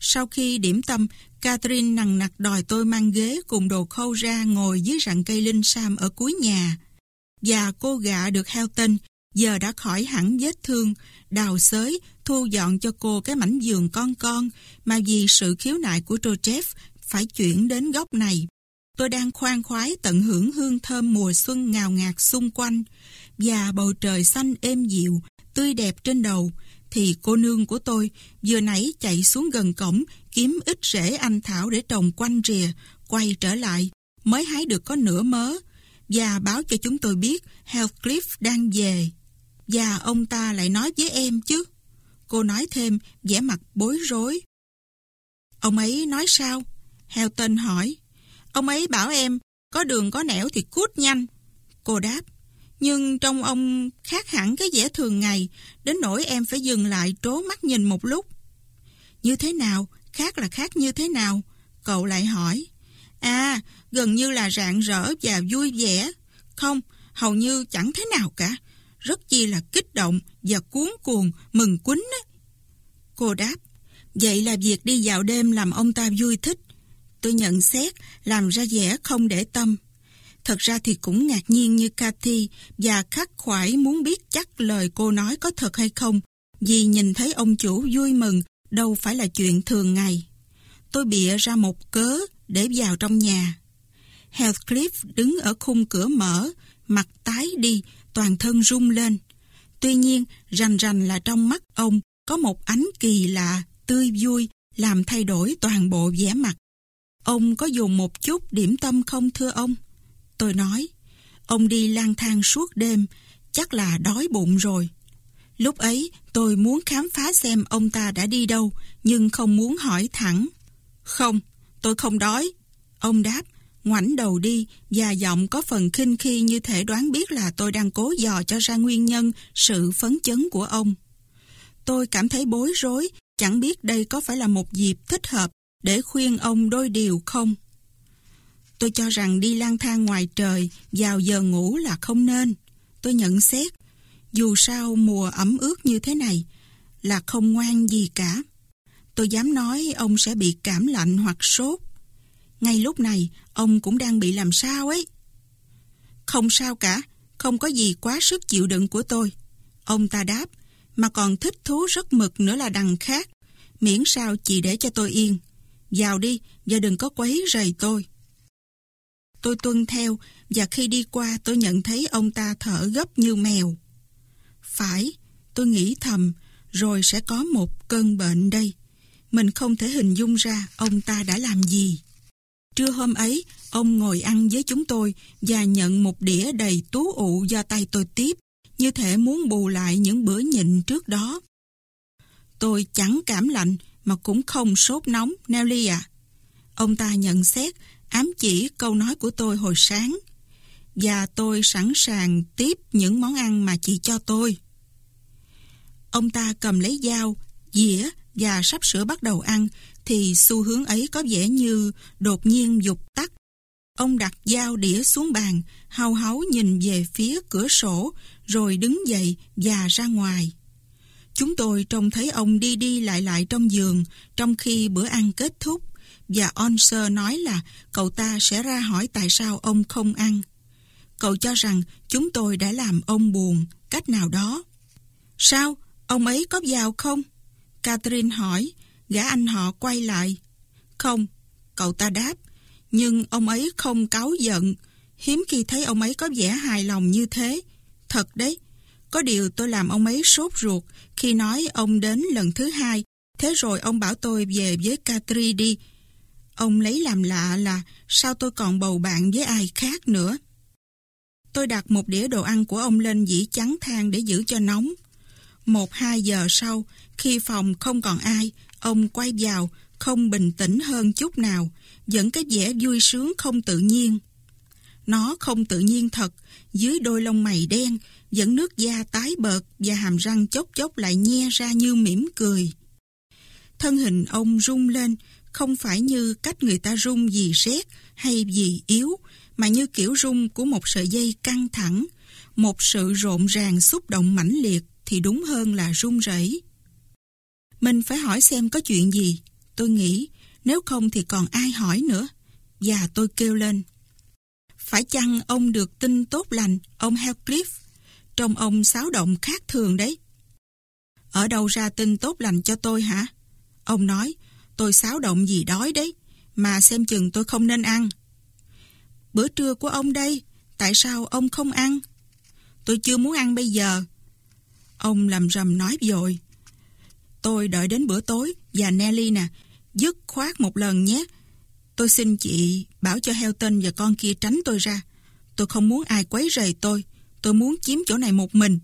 Sau khi điểm tâm, Catherine nằng nặc đòi tôi mang ghế cùng đồ khâu ra ngồi dưới rặng cây linh sam ở cuối nhà. Và cô gạ được heo tên, giờ đã khỏi hẳn vết thương, đào xới, thu dọn cho cô cái mảnh giường con con mà vì sự khiếu nại của Trochev phải chuyển đến góc này. Tôi đang khoan khoái tận hưởng hương thơm mùa xuân ngào ngạt xung quanh và bầu trời xanh êm dịu, tươi đẹp trên đầu, thì cô nương của tôi vừa nãy chạy xuống gần cổng kiếm ít rễ anh thảo để trồng quanh rìa, quay trở lại, mới hái được có nửa mớ, và báo cho chúng tôi biết Heathcliff đang về. Và ông ta lại nói với em chứ. Cô nói thêm, vẻ mặt bối rối. Ông ấy nói sao? Helton hỏi. Ông ấy bảo em, có đường có nẻo thì cút nhanh. Cô đáp, nhưng trong ông khác hẳn cái vẻ thường ngày, đến nỗi em phải dừng lại trố mắt nhìn một lúc. Như thế nào? Khác là khác như thế nào? Cậu lại hỏi. À, gần như là rạng rỡ và vui vẻ. Không, hầu như chẳng thế nào cả. Rất chi là kích động và cuốn cuồng, mừng quýnh á. Cô đáp, vậy là việc đi dạo đêm làm ông ta vui thích. Tôi nhận xét, làm ra vẻ không để tâm. Thật ra thì cũng ngạc nhiên như Cathy và khắc khoải muốn biết chắc lời cô nói có thật hay không, vì nhìn thấy ông chủ vui mừng đâu phải là chuyện thường ngày. Tôi bịa ra một cớ để vào trong nhà. Heathcliff đứng ở khung cửa mở, mặt tái đi, toàn thân rung lên. Tuy nhiên, rành rành là trong mắt ông có một ánh kỳ lạ, tươi vui, làm thay đổi toàn bộ vẻ mặt. Ông có dùng một chút điểm tâm không thưa ông? Tôi nói, ông đi lang thang suốt đêm, chắc là đói bụng rồi. Lúc ấy, tôi muốn khám phá xem ông ta đã đi đâu, nhưng không muốn hỏi thẳng. Không, tôi không đói. Ông đáp, ngoảnh đầu đi và giọng có phần khinh khi như thể đoán biết là tôi đang cố dò cho ra nguyên nhân sự phấn chấn của ông. Tôi cảm thấy bối rối, chẳng biết đây có phải là một dịp thích hợp để khuyên ông đôi điều không. Tôi cho rằng đi lang thang ngoài trời vào giờ ngủ là không nên. Tôi nhận xét, dù sao mùa ẩm ướt như thế này là không ngoan gì cả. Tôi dám nói ông sẽ bị cảm lạnh hoặc sốt. Ngay lúc này, ông cũng đang bị làm sao ấy. Không sao cả, không có gì quá sức chịu đựng của tôi. Ông ta đáp, mà còn thích thú rất mực nữa là đằng khác. Miễn sao chỉ để cho tôi yên. Vào đi và đừng có quấy rầy tôi. Tôi tuân theo và khi đi qua tôi nhận thấy ông ta thở gấp như mèo. Phải, tôi nghĩ thầm, rồi sẽ có một cơn bệnh đây. Mình không thể hình dung ra ông ta đã làm gì. Trưa hôm ấy, ông ngồi ăn với chúng tôi và nhận một đĩa đầy tú ụ do tay tôi tiếp, như thể muốn bù lại những bữa nhịn trước đó. Tôi chẳng cảm lạnh mà cũng không sốt nóng, Nelly à. Ông ta nhận xét, ám chỉ câu nói của tôi hồi sáng. Và tôi sẵn sàng tiếp những món ăn mà chị cho tôi. Ông ta cầm lấy dao, dĩa và sắp sửa bắt đầu ăn thì xu hướng ấy có vẻ như đột nhiên dục tắt. Ông đặt dao đĩa xuống bàn, hào háo nhìn về phía cửa sổ rồi đứng dậy và ra ngoài. Chúng tôi trông thấy ông đi đi lại lại trong giường trong khi bữa ăn kết thúc và Onser nói là cậu ta sẽ ra hỏi tại sao ông không ăn. Cậu cho rằng chúng tôi đã làm ông buồn cách nào đó. Sao? Ông ấy có vào không? Catherine hỏi, gã anh họ quay lại. Không, cậu ta đáp, nhưng ông ấy không cáu giận. Hiếm khi thấy ông ấy có vẻ hài lòng như thế. Thật đấy, có điều tôi làm ông ấy sốt ruột khi nói ông đến lần thứ hai. Thế rồi ông bảo tôi về với Catri đi. Ông lấy làm lạ là sao tôi còn bầu bạn với ai khác nữa. Tôi đặt một đĩa đồ ăn của ông lên dĩ trắng than để giữ cho nóng. Một hai giờ sau, khi phòng không còn ai, ông quay vào, không bình tĩnh hơn chút nào, dẫn cái vẻ vui sướng không tự nhiên. Nó không tự nhiên thật, dưới đôi lông mày đen, dẫn nước da tái bợt và hàm răng chốc chốc lại nhe ra như mỉm cười. Thân hình ông rung lên, không phải như cách người ta rung vì rét hay vì yếu, mà như kiểu rung của một sợi dây căng thẳng, một sự rộn ràng xúc động mãnh liệt thì đúng hơn là rung rẩy. Mình phải hỏi xem có chuyện gì. Tôi nghĩ, nếu không thì còn ai hỏi nữa. Và tôi kêu lên. Phải chăng ông được tin tốt lành, ông Heathcliff? Trong ông xáo động khác thường đấy. Ở đâu ra tin tốt lành cho tôi hả? Ông nói, tôi xáo động gì đói đấy, mà xem chừng tôi không nên ăn. bữa trưa của ông đây, tại sao ông không ăn? Tôi chưa muốn ăn bây giờ. Ông làm rầm nói dội. Tôi đợi đến bữa tối và Nelly nè, dứt khoát một lần nhé. Tôi xin chị bảo cho Helton và con kia tránh tôi ra. Tôi không muốn ai quấy rầy tôi. Tôi muốn chiếm chỗ này một mình.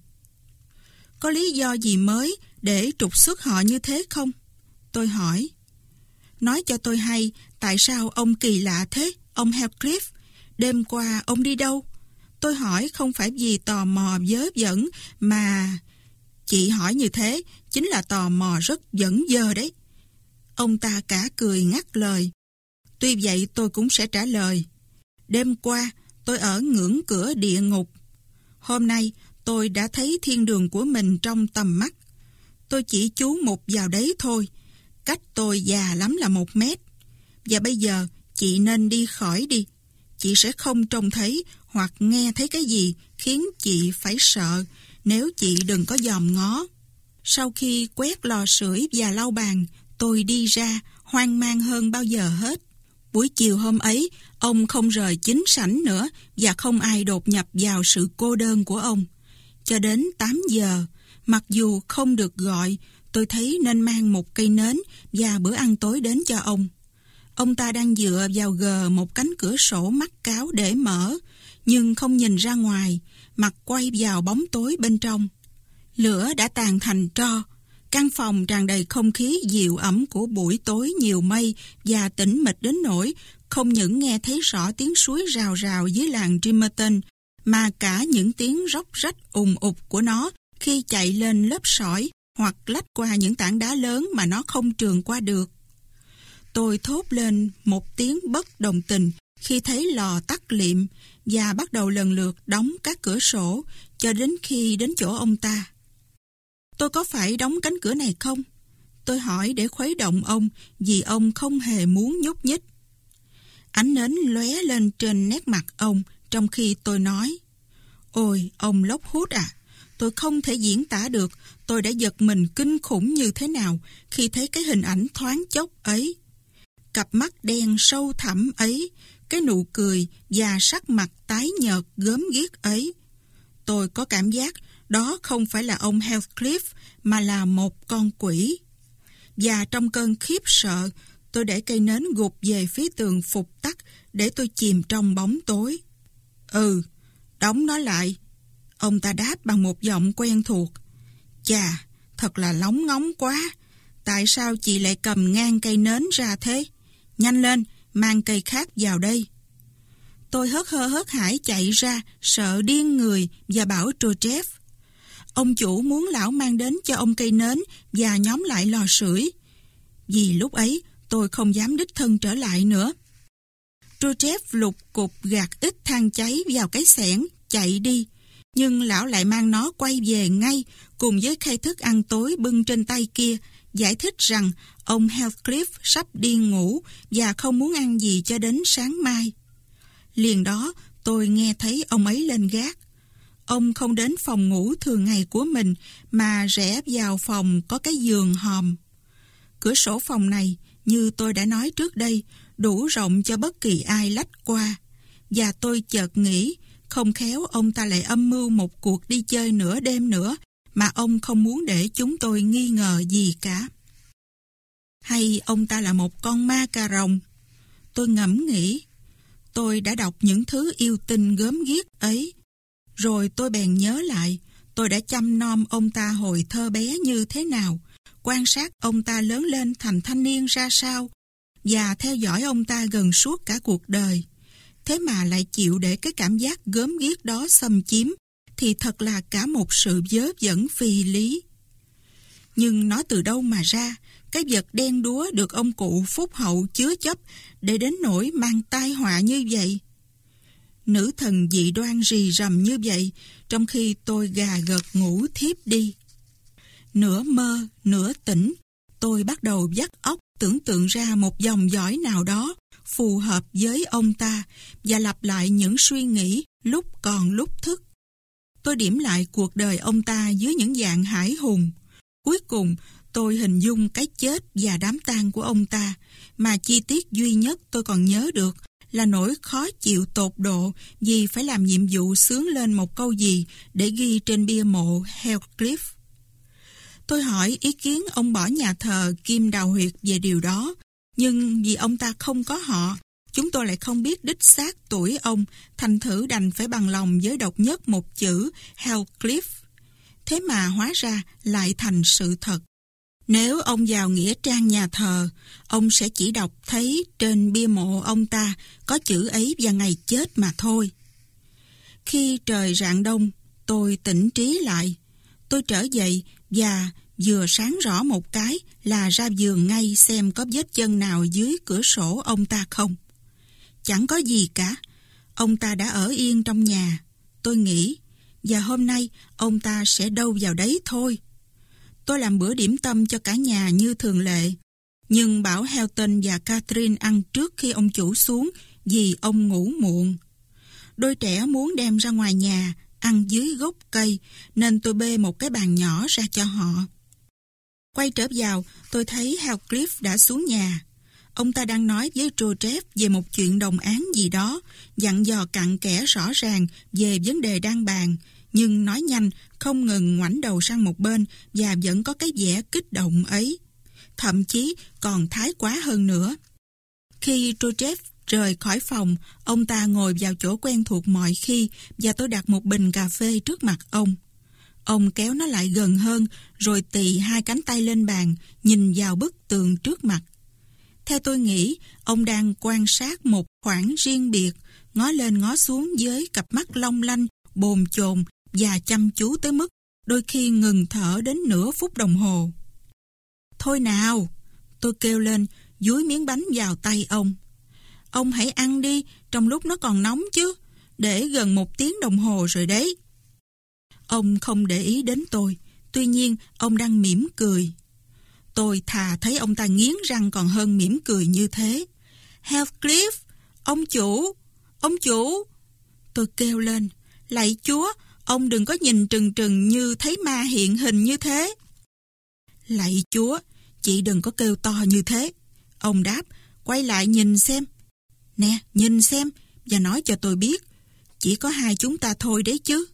Có lý do gì mới để trục xuất họ như thế không? Tôi hỏi. Nói cho tôi hay tại sao ông kỳ lạ thế, ông Heathcliff. Đêm qua ông đi đâu? Tôi hỏi không phải vì tò mò dớ dẫn mà... Chị hỏi như thế chính là tò mò rất dẫn dơ đấy. Ông ta cả cười ngắt lời. Tuy vậy tôi cũng sẽ trả lời. Đêm qua tôi ở ngưỡng cửa địa ngục. Hôm nay tôi đã thấy thiên đường của mình trong tầm mắt. Tôi chỉ chú một vào đấy thôi. Cách tôi già lắm là một mét. Và bây giờ chị nên đi khỏi đi. Chị sẽ không trông thấy hoặc nghe thấy cái gì khiến chị phải sợ nếu chị đừng có dòm ngó. Sau khi quét lò sưởi và lau bàn, tôi đi ra, hoang mang hơn bao giờ hết. Buổi chiều hôm ấy, ông không rời chính sảnh nữa và không ai đột nhập vào sự cô đơn của ông. Cho đến 8 giờ, mặc dù không được gọi, tôi thấy nên mang một cây nến và bữa ăn tối đến cho ông. Ông ta đang dựa vào gờ một cánh cửa sổ mắt cáo để mở, nhưng không nhìn ra ngoài, mặt quay vào bóng tối bên trong. Lửa đã tàn thành tro, căn phòng tràn đầy không khí dịu ẩm của buổi tối nhiều mây và tĩnh mịch đến nỗi không những nghe thấy rõ tiếng suối rào rào dưới làng Trimerton, mà cả những tiếng róc rách ùng ục của nó khi chạy lên lớp sỏi hoặc lách qua những tảng đá lớn mà nó không trường qua được. Tôi thốt lên một tiếng bất đồng tình khi thấy lò tắt liệm và bắt đầu lần lượt đóng các cửa sổ cho đến khi đến chỗ ông ta. Tôi có phải đóng cánh cửa này không? Tôi hỏi để khuấy động ông vì ông không hề muốn nhúc nhích. Ánh nến lóe lên trên nét mặt ông trong khi tôi nói Ôi, ông lốc hút à! Tôi không thể diễn tả được tôi đã giật mình kinh khủng như thế nào khi thấy cái hình ảnh thoáng chốc ấy. Cặp mắt đen sâu thẳm ấy, cái nụ cười và sắc mặt tái nhợt gớm ghiếc ấy. Tôi có cảm giác đó không phải là ông Heathcliff mà là một con quỷ. Và trong cơn khiếp sợ, tôi để cây nến gục về phía tường phục tắt để tôi chìm trong bóng tối. Ừ, đóng nó lại. Ông ta đáp bằng một giọng quen thuộc. Chà, thật là lóng ngóng quá. Tại sao chị lại cầm ngang cây nến ra thế? Nhanh lên, mang cây khác vào đây. Tôi hớt hơ hớt hải chạy ra, sợ điên người và bảo Trochev. Ông chủ muốn lão mang đến cho ông cây nến và nhóm lại lò sưởi. Vì lúc ấy tôi không dám đích thân trở lại nữa. Trochev lục cục gạt ít than cháy vào cái xẻng, chạy đi. Nhưng lão lại mang nó quay về ngay cùng với khay thức ăn tối bưng trên tay kia, giải thích rằng ông Heathcliff sắp đi ngủ và không muốn ăn gì cho đến sáng mai. Liền đó, tôi nghe thấy ông ấy lên gác. Ông không đến phòng ngủ thường ngày của mình mà rẽ vào phòng có cái giường hòm. Cửa sổ phòng này, như tôi đã nói trước đây, đủ rộng cho bất kỳ ai lách qua. Và tôi chợt nghĩ, không khéo ông ta lại âm mưu một cuộc đi chơi nửa đêm nữa mà ông không muốn để chúng tôi nghi ngờ gì cả. Hay ông ta là một con ma cà rồng? Tôi ngẫm nghĩ, tôi đã đọc những thứ yêu tinh gớm ghiếc ấy. Rồi tôi bèn nhớ lại, tôi đã chăm nom ông ta hồi thơ bé như thế nào, quan sát ông ta lớn lên thành thanh niên ra sao, và theo dõi ông ta gần suốt cả cuộc đời. Thế mà lại chịu để cái cảm giác gớm ghiếc đó xâm chiếm, thì thật là cả một sự dớ dẫn phi lý. Nhưng nó từ đâu mà ra, cái vật đen đúa được ông cụ phúc hậu chứa chấp để đến nỗi mang tai họa như vậy. Nữ thần dị đoan rì rầm như vậy, trong khi tôi gà gật ngủ thiếp đi. Nửa mơ, nửa tỉnh, tôi bắt đầu dắt óc tưởng tượng ra một dòng dõi nào đó phù hợp với ông ta và lặp lại những suy nghĩ lúc còn lúc thức. Tôi điểm lại cuộc đời ông ta dưới những dạng hải hùng. Cuối cùng, tôi hình dung cái chết và đám tang của ông ta, mà chi tiết duy nhất tôi còn nhớ được là nỗi khó chịu tột độ vì phải làm nhiệm vụ sướng lên một câu gì để ghi trên bia mộ Hellcliff. Tôi hỏi ý kiến ông bỏ nhà thờ Kim Đào Huyệt về điều đó, nhưng vì ông ta không có họ, chúng tôi lại không biết đích xác tuổi ông, thành thử đành phải bằng lòng với độc nhất một chữ Hellcliff. Thế mà hóa ra lại thành sự thật. Nếu ông vào nghĩa trang nhà thờ, ông sẽ chỉ đọc thấy trên bia mộ ông ta có chữ ấy và ngày chết mà thôi. Khi trời rạng đông, tôi tỉnh trí lại. Tôi trở dậy và vừa sáng rõ một cái là ra giường ngay xem có vết chân nào dưới cửa sổ ông ta không. Chẳng có gì cả. Ông ta đã ở yên trong nhà. Tôi nghĩ, và hôm nay ông ta sẽ đâu vào đấy thôi. Tôi làm bữa điểm tâm cho cả nhà như thường lệ. Nhưng bảo Helton và Catherine ăn trước khi ông chủ xuống vì ông ngủ muộn. Đôi trẻ muốn đem ra ngoài nhà, ăn dưới gốc cây, nên tôi bê một cái bàn nhỏ ra cho họ. Quay trở vào, tôi thấy Heathcliff đã xuống nhà. Ông ta đang nói với Joseph về một chuyện đồng án gì đó, dặn dò cặn kẽ rõ ràng về vấn đề đang bàn, nhưng nói nhanh, không ngừng ngoảnh đầu sang một bên và vẫn có cái vẻ kích động ấy. Thậm chí còn thái quá hơn nữa. Khi Joseph rời khỏi phòng, ông ta ngồi vào chỗ quen thuộc mọi khi và tôi đặt một bình cà phê trước mặt ông. Ông kéo nó lại gần hơn rồi tì hai cánh tay lên bàn, nhìn vào bức tường trước mặt. Theo tôi nghĩ, ông đang quan sát một khoảng riêng biệt, ngó lên ngó xuống với cặp mắt long lanh, bồn chồn và chăm chú tới mức đôi khi ngừng thở đến nửa phút đồng hồ. Thôi nào, tôi kêu lên, dúi miếng bánh vào tay ông. Ông hãy ăn đi, trong lúc nó còn nóng chứ, để gần một tiếng đồng hồ rồi đấy. Ông không để ý đến tôi, tuy nhiên ông đang mỉm cười. Tôi thà thấy ông ta nghiến răng còn hơn mỉm cười như thế. Heathcliff, ông chủ, ông chủ. Tôi kêu lên, lạy chúa, Ông đừng có nhìn trừng trừng như thấy ma hiện hình như thế. Lạy chúa, chị đừng có kêu to như thế. Ông đáp, quay lại nhìn xem. Nè, nhìn xem, và nói cho tôi biết. Chỉ có hai chúng ta thôi đấy chứ.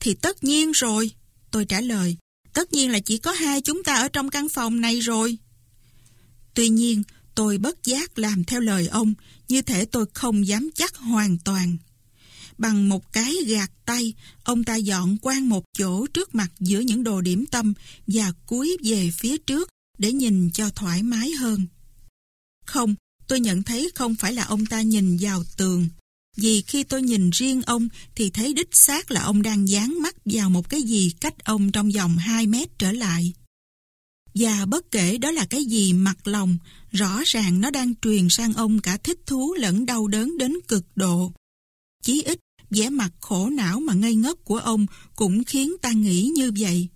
Thì tất nhiên rồi, tôi trả lời. Tất nhiên là chỉ có hai chúng ta ở trong căn phòng này rồi. Tuy nhiên, tôi bất giác làm theo lời ông, như thể tôi không dám chắc hoàn toàn. Bằng một cái gạt tay, ông ta dọn quan một chỗ trước mặt giữa những đồ điểm tâm và cúi về phía trước để nhìn cho thoải mái hơn. Không, tôi nhận thấy không phải là ông ta nhìn vào tường. Vì khi tôi nhìn riêng ông thì thấy đích xác là ông đang dán mắt vào một cái gì cách ông trong vòng 2 mét trở lại. Và bất kể đó là cái gì mặt lòng, rõ ràng nó đang truyền sang ông cả thích thú lẫn đau đớn đến cực độ. Chí ít vẻ mặt khổ não mà ngây ngất của ông cũng khiến ta nghĩ như vậy.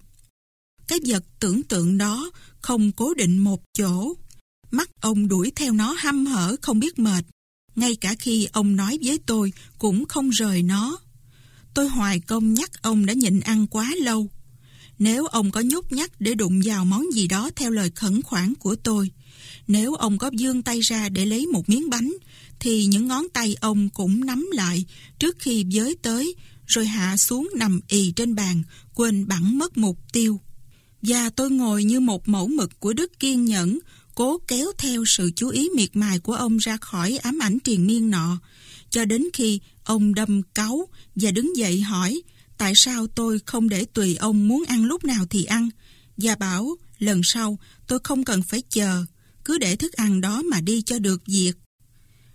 Cái vật tưởng tượng đó không cố định một chỗ. Mắt ông đuổi theo nó hăm hở không biết mệt. Ngay cả khi ông nói với tôi cũng không rời nó. Tôi hoài công nhắc ông đã nhịn ăn quá lâu. Nếu ông có nhúc nhắc để đụng vào món gì đó theo lời khẩn khoản của tôi, nếu ông có dương tay ra để lấy một miếng bánh, thì những ngón tay ông cũng nắm lại trước khi giới tới, rồi hạ xuống nằm ì trên bàn, quên bẵng mất mục tiêu. Và tôi ngồi như một mẫu mực của đức kiên nhẫn, cố kéo theo sự chú ý miệt mài của ông ra khỏi ám ảnh triền miên nọ, cho đến khi ông đâm cáu và đứng dậy hỏi tại sao tôi không để tùy ông muốn ăn lúc nào thì ăn, và bảo lần sau tôi không cần phải chờ, cứ để thức ăn đó mà đi cho được việc.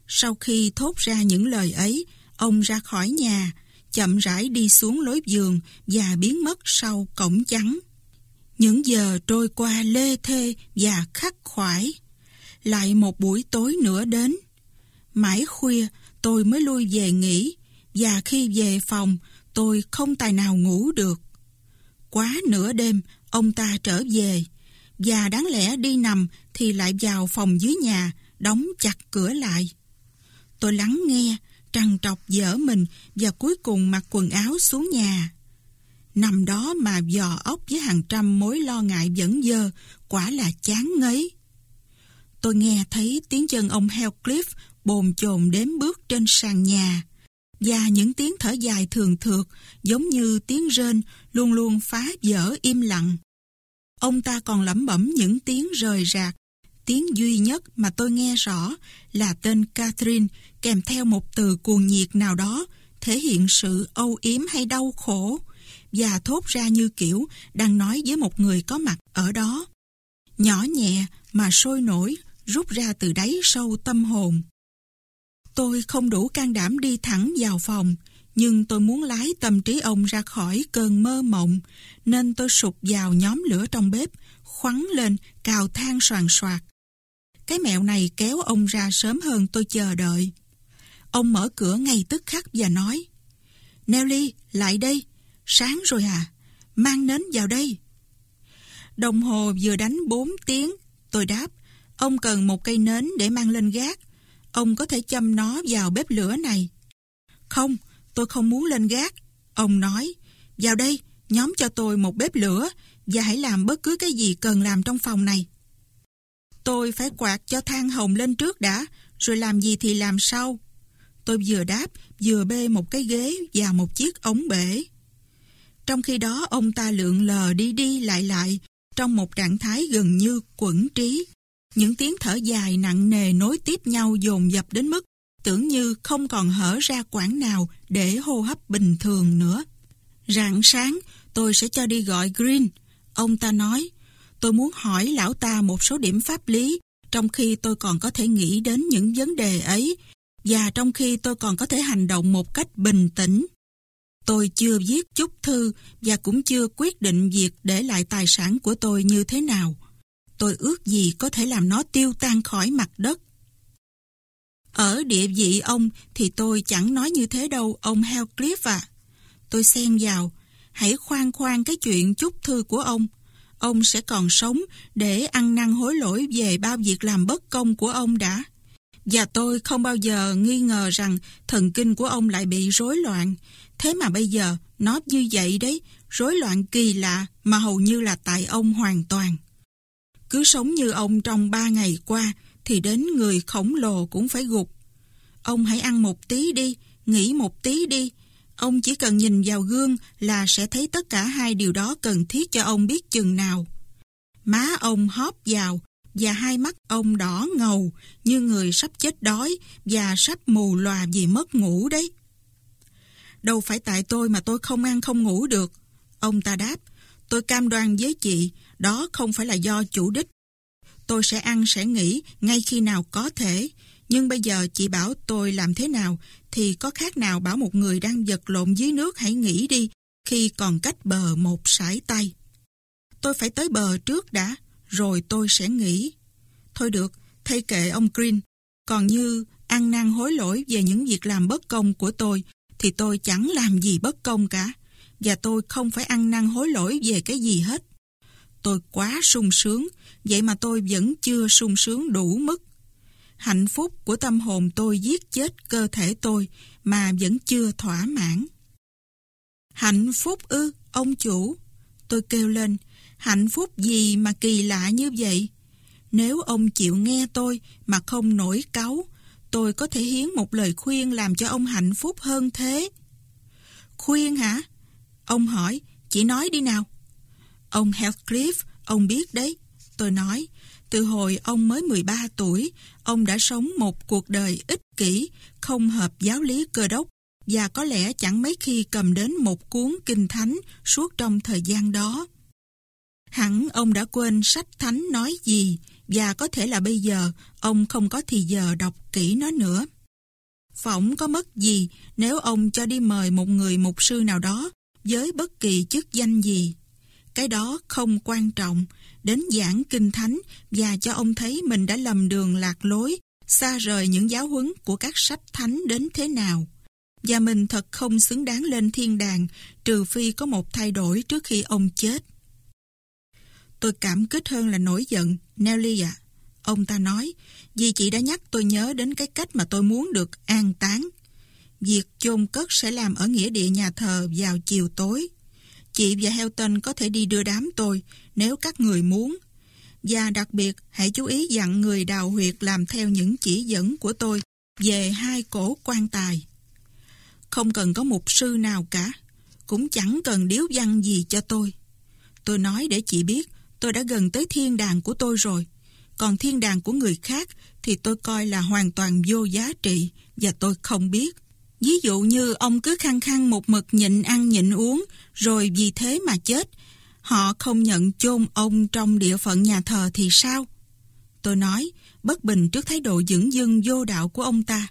Sau khi thốt ra những lời ấy, ông ra khỏi nhà, chậm rãi đi xuống lối giường và biến mất sau cổng trắng. Những giờ trôi qua lê thê và khắc khoải. Lại một buổi tối nữa đến. Mãi khuya tôi mới lui về nghỉ và khi về phòng tôi không tài nào ngủ được. Quá nửa đêm ông ta trở về và đáng lẽ đi nằm thì lại vào phòng dưới nhà đóng chặt cửa lại. Tôi lắng nghe, trằn trọc dở mình và cuối cùng mặc quần áo xuống nhà. Nằm đó mà dò ốc với hàng trăm mối lo ngại vẫn dơ, quả là chán ngấy. Tôi nghe thấy tiếng chân ông Hellcliff bồn chồn đếm bước trên sàn nhà. Và những tiếng thở dài thường thượt, giống như tiếng rên, luôn luôn phá vỡ im lặng. Ông ta còn lẩm bẩm những tiếng rời rạc. Tiếng duy nhất mà tôi nghe rõ là tên Catherine kèm theo một từ cuồng nhiệt nào đó, thể hiện sự âu yếm hay đau khổ, và thốt ra như kiểu đang nói với một người có mặt ở đó. Nhỏ nhẹ mà sôi nổi, rút ra từ đáy sâu tâm hồn. Tôi không đủ can đảm đi thẳng vào phòng, nhưng tôi muốn lái tâm trí ông ra khỏi cơn mơ mộng, nên tôi sụp vào nhóm lửa trong bếp, khoắn lên, cào than soàn soạt. Cái mẹo này kéo ông ra sớm hơn tôi chờ đợi. Ông mở cửa ngay tức khắc và nói, Nelly, lại đây, sáng rồi à, mang nến vào đây. Đồng hồ vừa đánh 4 tiếng, tôi đáp, ông cần một cây nến để mang lên gác. Ông có thể châm nó vào bếp lửa này. Không, tôi không muốn lên gác. Ông nói, vào đây, nhóm cho tôi một bếp lửa và hãy làm bất cứ cái gì cần làm trong phòng này. Tôi phải quạt cho than hồng lên trước đã, rồi làm gì thì làm sau. Tôi vừa đáp, vừa bê một cái ghế và một chiếc ống bể. Trong khi đó ông ta lượn lờ đi đi lại lại trong một trạng thái gần như quẩn trí. Những tiếng thở dài nặng nề nối tiếp nhau dồn dập đến mức tưởng như không còn hở ra quãng nào để hô hấp bình thường nữa. Rạng sáng, tôi sẽ cho đi gọi Green. Ông ta nói, tôi muốn hỏi lão ta một số điểm pháp lý, trong khi tôi còn có thể nghĩ đến những vấn đề ấy, và trong khi tôi còn có thể hành động một cách bình tĩnh. Tôi chưa viết chút thư và cũng chưa quyết định việc để lại tài sản của tôi như thế nào. Tôi ước gì có thể làm nó tiêu tan khỏi mặt đất. Ở địa vị ông thì tôi chẳng nói như thế đâu, ông Hellcliff à. Tôi xen vào, hãy khoan khoan cái chuyện chúc thư của ông. Ông sẽ còn sống để ăn năn hối lỗi về bao việc làm bất công của ông đã. Và tôi không bao giờ nghi ngờ rằng thần kinh của ông lại bị rối loạn. Thế mà bây giờ, nó như vậy đấy, rối loạn kỳ lạ mà hầu như là tại ông hoàn toàn. Cứ sống như ông trong ba ngày qua, thì đến người khổng lồ cũng phải gục. Ông hãy ăn một tí đi, nghỉ một tí đi. Ông chỉ cần nhìn vào gương là sẽ thấy tất cả hai điều đó cần thiết cho ông biết chừng nào. Má ông hóp vào và hai mắt ông đỏ ngầu như người sắp chết đói và sắp mù lòa vì mất ngủ đấy. Đâu phải tại tôi mà tôi không ăn không ngủ được. Ông ta đáp, tôi cam đoan với chị, đó không phải là do chủ đích. Tôi sẽ ăn sẽ nghỉ ngay khi nào có thể. Nhưng bây giờ chị bảo tôi làm thế nào thì có khác nào bảo một người đang giật lộn dưới nước hãy nghỉ đi khi còn cách bờ một sải tay. Tôi phải tới bờ trước đã, rồi tôi sẽ nghỉ. Thôi được, thay kệ ông Green. Còn như ăn năn hối lỗi về những việc làm bất công của tôi thì tôi chẳng làm gì bất công cả. Và tôi không phải ăn năn hối lỗi về cái gì hết. Tôi quá sung sướng, vậy mà tôi vẫn chưa sung sướng đủ mức. Hạnh phúc của tâm hồn tôi giết chết cơ thể tôi mà vẫn chưa thỏa mãn. Hạnh phúc ư, ông chủ? Tôi kêu lên, hạnh phúc gì mà kỳ lạ như vậy? Nếu ông chịu nghe tôi mà không nổi cáu, tôi có thể hiến một lời khuyên làm cho ông hạnh phúc hơn thế. Khuyên hả? Ông hỏi, chỉ nói đi nào. Ông Heathcliff, ông biết đấy. Tôi nói, từ hồi ông mới 13 tuổi, ông đã sống một cuộc đời ích kỷ, không hợp giáo lý cơ đốc và có lẽ chẳng mấy khi cầm đến một cuốn kinh thánh suốt trong thời gian đó. Hẳn ông đã quên sách thánh nói gì và có thể là bây giờ ông không có thì giờ đọc kỹ nó nữa. Phỏng có mất gì nếu ông cho đi mời một người mục sư nào đó với bất kỳ chức danh gì. Cái đó không quan trọng, đến giảng kinh thánh và cho ông thấy mình đã lầm đường lạc lối, xa rời những giáo huấn của các sách thánh đến thế nào. Và mình thật không xứng đáng lên thiên đàng, trừ phi có một thay đổi trước khi ông chết. Tôi cảm kích hơn là nổi giận, Nelly ạ. Ông ta nói, vì chị đã nhắc tôi nhớ đến cái cách mà tôi muốn được an táng. Việc chôn cất sẽ làm ở nghĩa địa nhà thờ vào chiều tối. Chị và Helton có thể đi đưa đám tôi nếu các người muốn. Và đặc biệt, hãy chú ý dặn người đào huyệt làm theo những chỉ dẫn của tôi về hai cổ quan tài. Không cần có mục sư nào cả, cũng chẳng cần điếu văn gì cho tôi. Tôi nói để chị biết, tôi đã gần tới thiên đàng của tôi rồi. Còn thiên đàng của người khác thì tôi coi là hoàn toàn vô giá trị và tôi không biết. Ví dụ như ông cứ khăng khăng một mực nhịn ăn nhịn uống rồi vì thế mà chết. Họ không nhận chôn ông trong địa phận nhà thờ thì sao? Tôi nói, bất bình trước thái độ dững dưng vô đạo của ông ta.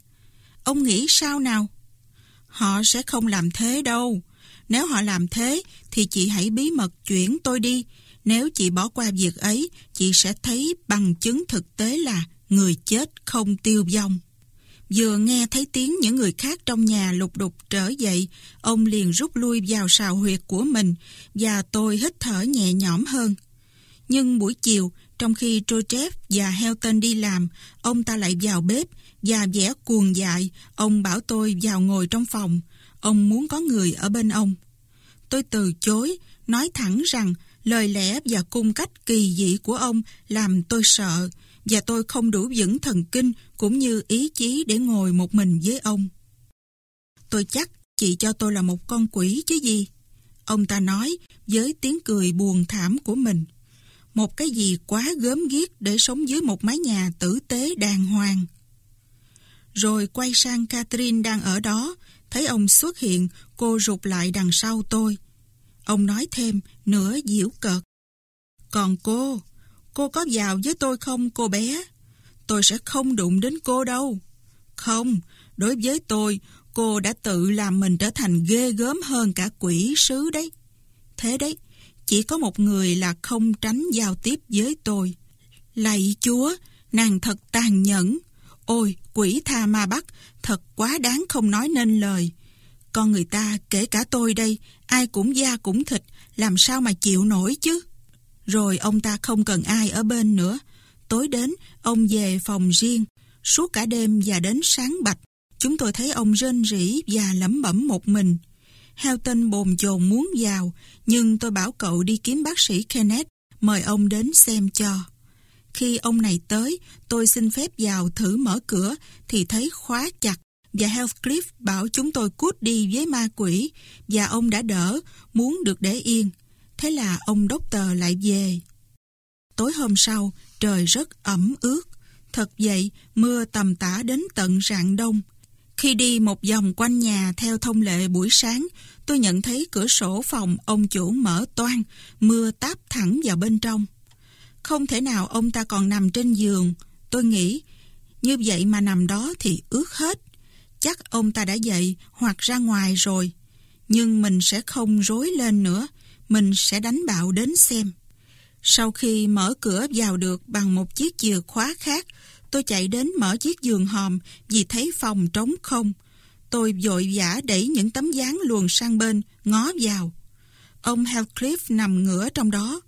Ông nghĩ sao nào? Họ sẽ không làm thế đâu. Nếu họ làm thế, thì chị hãy bí mật chuyển tôi đi. Nếu chị bỏ qua việc ấy, chị sẽ thấy bằng chứng thực tế là người chết không tiêu vong. Vừa nghe thấy tiếng những người khác trong nhà lục đục trở dậy, ông liền rút lui vào sào huyệt của mình và tôi hít thở nhẹ nhõm hơn. Nhưng buổi chiều, trong khi Trochev và Helton đi làm, ông ta lại vào bếp và vẽ cuồng dại, ông bảo tôi vào ngồi trong phòng. Ông muốn có người ở bên ông. Tôi từ chối, nói thẳng rằng lời lẽ và cung cách kỳ dị của ông làm tôi sợ và tôi không đủ vững thần kinh cũng như ý chí để ngồi một mình với ông. Tôi chắc chị cho tôi là một con quỷ chứ gì. Ông ta nói với tiếng cười buồn thảm của mình. Một cái gì quá gớm ghiếc để sống dưới một mái nhà tử tế đàng hoàng. Rồi quay sang Catherine đang ở đó, thấy ông xuất hiện, cô rụt lại đằng sau tôi. Ông nói thêm, nửa diễu cợt. Còn cô, cô có vào với tôi không cô bé? Tôi sẽ không đụng đến cô đâu. Không, đối với tôi, cô đã tự làm mình trở thành ghê gớm hơn cả quỷ sứ đấy. Thế đấy, chỉ có một người là không tránh giao tiếp với tôi. Lạy chúa, nàng thật tàn nhẫn. Ôi, quỷ tha ma bắt, thật quá đáng không nói nên lời. Con người ta, kể cả tôi đây, ai cũng da cũng thịt, làm sao mà chịu nổi chứ? Rồi ông ta không cần ai ở bên nữa. Tối đến, ông về phòng riêng. Suốt cả đêm và đến sáng bạch, chúng tôi thấy ông rên rỉ và lẩm bẩm một mình. Helton bồn chồn muốn vào, nhưng tôi bảo cậu đi kiếm bác sĩ Kenneth, mời ông đến xem cho. Khi ông này tới, tôi xin phép vào thử mở cửa thì thấy khóa chặt và Heathcliff bảo chúng tôi cút đi với ma quỷ và ông đã đỡ, muốn được để yên. Thế là ông đốc tờ lại về. Tối hôm sau, trời rất ẩm ướt. Thật vậy, mưa tầm tã đến tận rạng đông. Khi đi một vòng quanh nhà theo thông lệ buổi sáng, tôi nhận thấy cửa sổ phòng ông chủ mở toan, mưa táp thẳng vào bên trong. Không thể nào ông ta còn nằm trên giường. Tôi nghĩ, như vậy mà nằm đó thì ướt hết. Chắc ông ta đã dậy hoặc ra ngoài rồi. Nhưng mình sẽ không rối lên nữa. Mình sẽ đánh bạo đến xem. Sau khi mở cửa vào được bằng một chiếc chìa khóa khác, tôi chạy đến mở chiếc giường hòm vì thấy phòng trống không. Tôi vội vã đẩy những tấm dáng luồn sang bên, ngó vào. Ông Heathcliff nằm ngửa trong đó.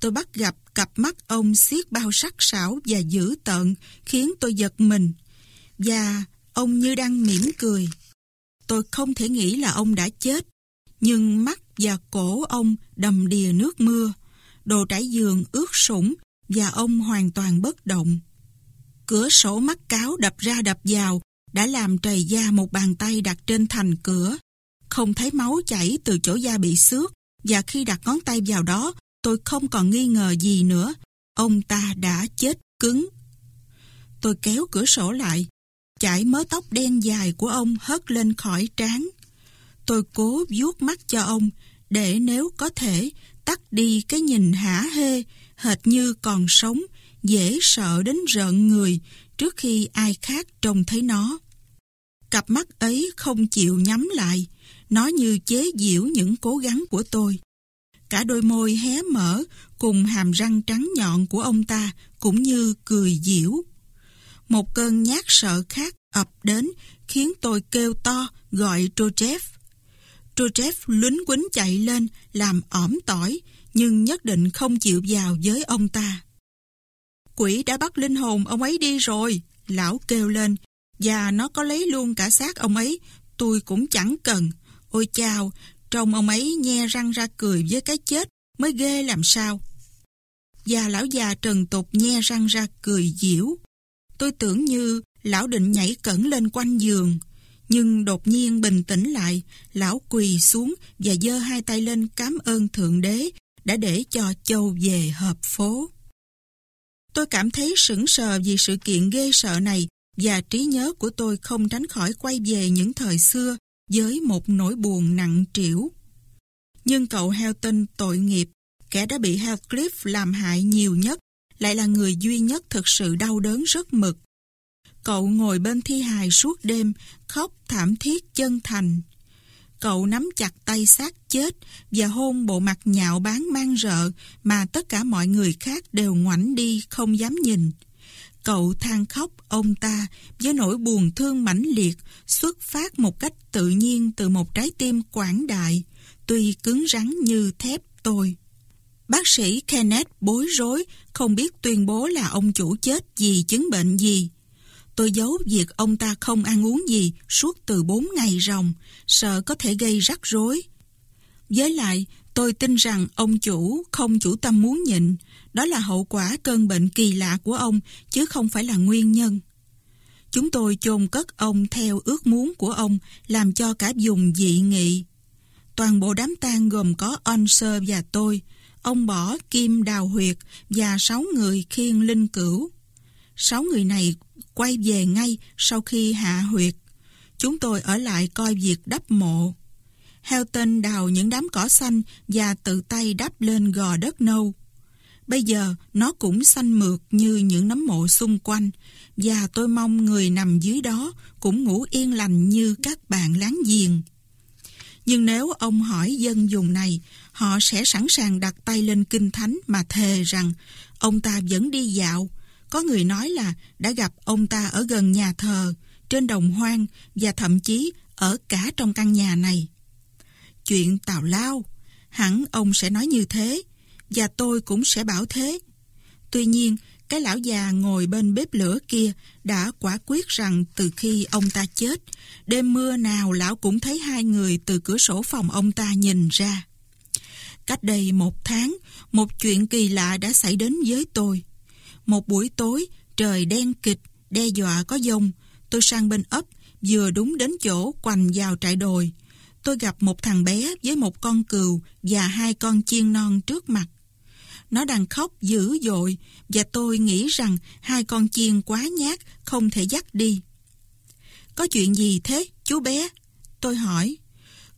Tôi bắt gặp cặp mắt ông xiết bao sắc sảo và dữ tợn, khiến tôi giật mình. Và ông như đang mỉm cười. Tôi không thể nghĩ là ông đã chết, nhưng mắt và cổ ông đầm đìa nước mưa. Đồ trải giường ướt sũng và ông hoàn toàn bất động. Cửa sổ mắt cáo đập ra đập vào đã làm trầy da một bàn tay đặt trên thành cửa. Không thấy máu chảy từ chỗ da bị xước và khi đặt ngón tay vào đó tôi không còn nghi ngờ gì nữa. Ông ta đã chết cứng. Tôi kéo cửa sổ lại, chải mớ tóc đen dài của ông hất lên khỏi trán. Tôi cố vuốt mắt cho ông để nếu có thể tắt đi cái nhìn hả hê, hệt như còn sống, dễ sợ đến rợn người trước khi ai khác trông thấy nó. Cặp mắt ấy không chịu nhắm lại, nó như chế giễu những cố gắng của tôi. Cả đôi môi hé mở cùng hàm răng trắng nhọn của ông ta cũng như cười diễu. Một cơn nhát sợ khác ập đến khiến tôi kêu to gọi Trochev. Trochev lính quýnh chạy lên làm ỏm tỏi nhưng nhất định không chịu vào với ông ta. Quỷ đã bắt linh hồn ông ấy đi rồi, lão kêu lên, và nó có lấy luôn cả xác ông ấy, tôi cũng chẳng cần. Ôi chào, Trông ông ấy nhe răng ra cười với cái chết mới ghê làm sao. Và lão già trần tục nhe răng ra cười diễu. Tôi tưởng như Lão định nhảy cẩn lên quanh giường, nhưng đột nhiên bình tĩnh lại, lão quỳ xuống và dơ hai tay lên cảm ơn Thượng Đế đã để cho Châu về hợp phố. Tôi cảm thấy sững sờ vì sự kiện ghê sợ này và trí nhớ của tôi không tránh khỏi quay về những thời xưa với một nỗi buồn nặng trĩu. Nhưng cậu Helton tội nghiệp, kẻ đã bị Heathcliff làm hại nhiều nhất, lại là người duy nhất thực sự đau đớn rất mực. Cậu ngồi bên thi hài suốt đêm, khóc thảm thiết chân thành. Cậu nắm chặt tay xác chết và hôn bộ mặt nhạo bán mang rợ mà tất cả mọi người khác đều ngoảnh đi không dám nhìn. Cậu than khóc ông ta với nỗi buồn thương mãnh liệt xuất phát một cách tự nhiên từ một trái tim quảng đại, tuy cứng rắn như thép tôi. Bác sĩ Kenneth bối rối, không biết tuyên bố là ông chủ chết vì chứng bệnh gì. Tôi giấu việc ông ta không ăn uống gì suốt từ 4 ngày ròng, sợ có thể gây rắc rối. Với lại, tôi tin rằng ông chủ không chủ tâm muốn nhịn, đó là hậu quả cơn bệnh kỳ lạ của ông, chứ không phải là nguyên nhân. Chúng tôi chôn cất ông theo ước muốn của ông, làm cho cả vùng dị nghị. Toàn bộ đám tang gồm có Onser và tôi, ông bỏ kim đào huyệt và sáu người khiêng linh cửu. Sáu người này quay về ngay sau khi hạ huyệt. Chúng tôi ở lại coi việc đắp mộ. Helton đào những đám cỏ xanh và tự tay đắp lên gò đất nâu. Bây giờ nó cũng xanh mượt như những nấm mộ xung quanh và tôi mong người nằm dưới đó cũng ngủ yên lành như các bạn láng giềng. Nhưng nếu ông hỏi dân dùng này, họ sẽ sẵn sàng đặt tay lên kinh thánh mà thề rằng ông ta vẫn đi dạo. Có người nói là đã gặp ông ta ở gần nhà thờ, trên đồng hoang và thậm chí ở cả trong căn nhà này. Chuyện tào lao, hẳn ông sẽ nói như thế, và tôi cũng sẽ bảo thế. Tuy nhiên, cái lão già ngồi bên bếp lửa kia đã quả quyết rằng từ khi ông ta chết, đêm mưa nào lão cũng thấy hai người từ cửa sổ phòng ông ta nhìn ra. Cách đây một tháng, một chuyện kỳ lạ đã xảy đến với tôi. Một buổi tối, trời đen kịch, đe dọa có dông. Tôi sang bên ấp, vừa đúng đến chỗ quành vào trại đồi. Tôi gặp một thằng bé với một con cừu và hai con chiên non trước mặt. Nó đang khóc dữ dội và tôi nghĩ rằng hai con chiên quá nhát, không thể dắt đi. Có chuyện gì thế, chú bé? Tôi hỏi.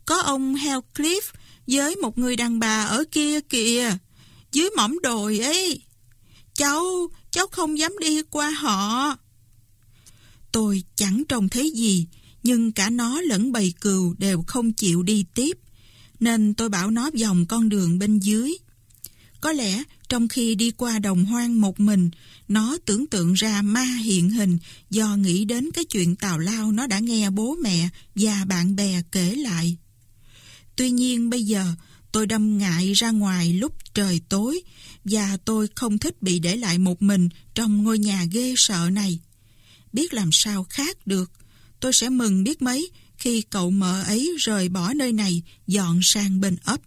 Có ông Heathcliff với một người đàn bà ở kia kìa, dưới mỏm đồi ấy. Cháu, cháu không dám đi qua họ. Tôi chẳng trông thấy gì, nhưng cả nó lẫn bầy cừu đều không chịu đi tiếp, nên tôi bảo nó vòng con đường bên dưới. Có lẽ trong khi đi qua đồng hoang một mình, nó tưởng tượng ra ma hiện hình do nghĩ đến cái chuyện tào lao nó đã nghe bố mẹ và bạn bè kể lại. Tuy nhiên bây giờ tôi đâm ngại ra ngoài lúc trời tối và tôi không thích bị để lại một mình trong ngôi nhà ghê sợ này. Biết làm sao khác được, tôi sẽ mừng biết mấy khi cậu mợ ấy rời bỏ nơi này dọn sang bên ấp.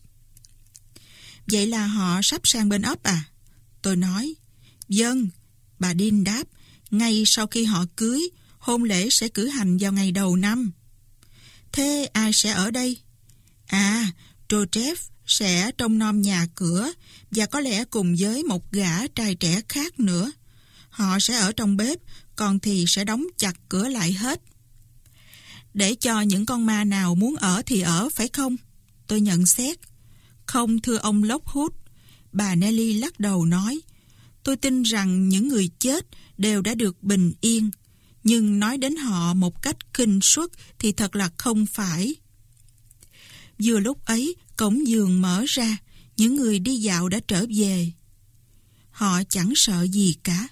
Vậy là họ sắp sang bên ấp à? Tôi nói. Dân, bà Đinh đáp. Ngay sau khi họ cưới, hôn lễ sẽ cử hành vào ngày đầu năm. Thế ai sẽ ở đây? À, Joseph sẽ trông nom nhà cửa và có lẽ cùng với một gã trai trẻ khác nữa. Họ sẽ ở trong bếp, còn thì sẽ đóng chặt cửa lại hết. Để cho những con ma nào muốn ở thì ở, phải không? Tôi nhận xét. Không thưa ông lốc hút. bà Nelly lắc đầu nói, tôi tin rằng những người chết đều đã được bình yên, nhưng nói đến họ một cách kinh suất thì thật là không phải. Vừa lúc ấy, cổng giường mở ra, những người đi dạo đã trở về. Họ chẳng sợ gì cả.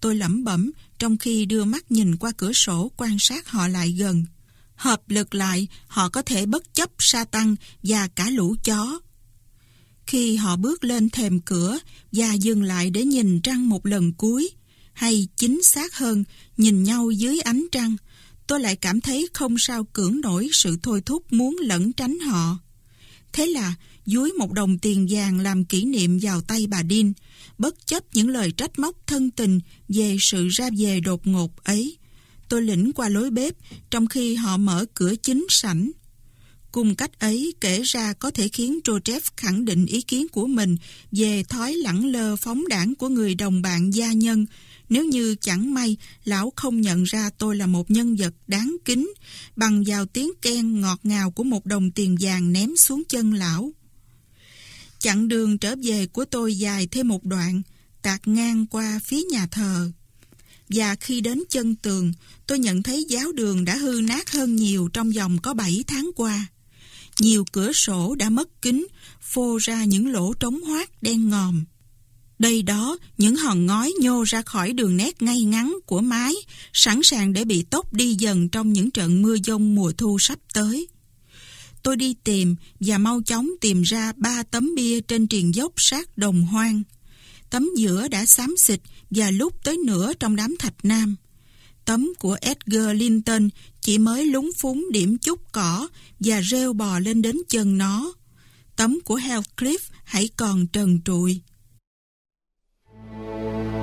Tôi lẩm bẩm trong khi đưa mắt nhìn qua cửa sổ quan sát họ lại gần. Hợp lực lại, họ có thể bất chấp sa tăng và cả lũ chó. Khi họ bước lên thềm cửa và dừng lại để nhìn trăng một lần cuối, hay chính xác hơn, nhìn nhau dưới ánh trăng, tôi lại cảm thấy không sao cưỡng nổi sự thôi thúc muốn lẩn tránh họ. Thế là, dúi một đồng tiền vàng làm kỷ niệm vào tay bà Đin, bất chấp những lời trách móc thân tình về sự ra về đột ngột ấy. tôi lĩnh qua lối bếp trong khi họ mở cửa chính sảnh. Cùng cách ấy kể ra có thể khiến Trochev khẳng định ý kiến của mình về thói lẳng lơ phóng đảng của người đồng bạn gia nhân nếu như chẳng may lão không nhận ra tôi là một nhân vật đáng kính bằng vào tiếng khen ngọt ngào của một đồng tiền vàng ném xuống chân lão. Chặng đường trở về của tôi dài thêm một đoạn, tạt ngang qua phía nhà thờ. Và khi đến chân tường, tôi nhận thấy giáo đường đã hư nát hơn nhiều trong vòng có 7 tháng qua. Nhiều cửa sổ đã mất kính, phô ra những lỗ trống hoác đen ngòm. Đây đó, những hòn ngói nhô ra khỏi đường nét ngay ngắn của mái, sẵn sàng để bị tốc đi dần trong những trận mưa dông mùa thu sắp tới. Tôi đi tìm và mau chóng tìm ra ba tấm bia trên triền dốc sát đồng hoang. Tấm giữa đã xám xịt và lúc tới nửa trong đám thạch nam. Tấm của Edgar Linton chỉ mới lúng phúng điểm chút cỏ và rêu bò lên đến chân nó. Tấm của Heathcliff hãy còn trần trụi. Thank you.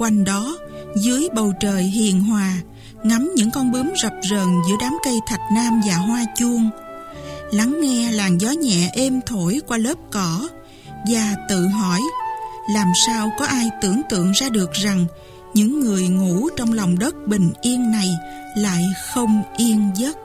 Quanh đó, dưới bầu trời hiền hòa, ngắm những con bướm rập rờn giữa đám cây thạch nam và hoa chuông. Lắng nghe làn gió nhẹ êm thổi qua lớp cỏ và tự hỏi làm sao có ai tưởng tượng ra được rằng những người ngủ trong lòng đất bình yên này lại không yên giấc.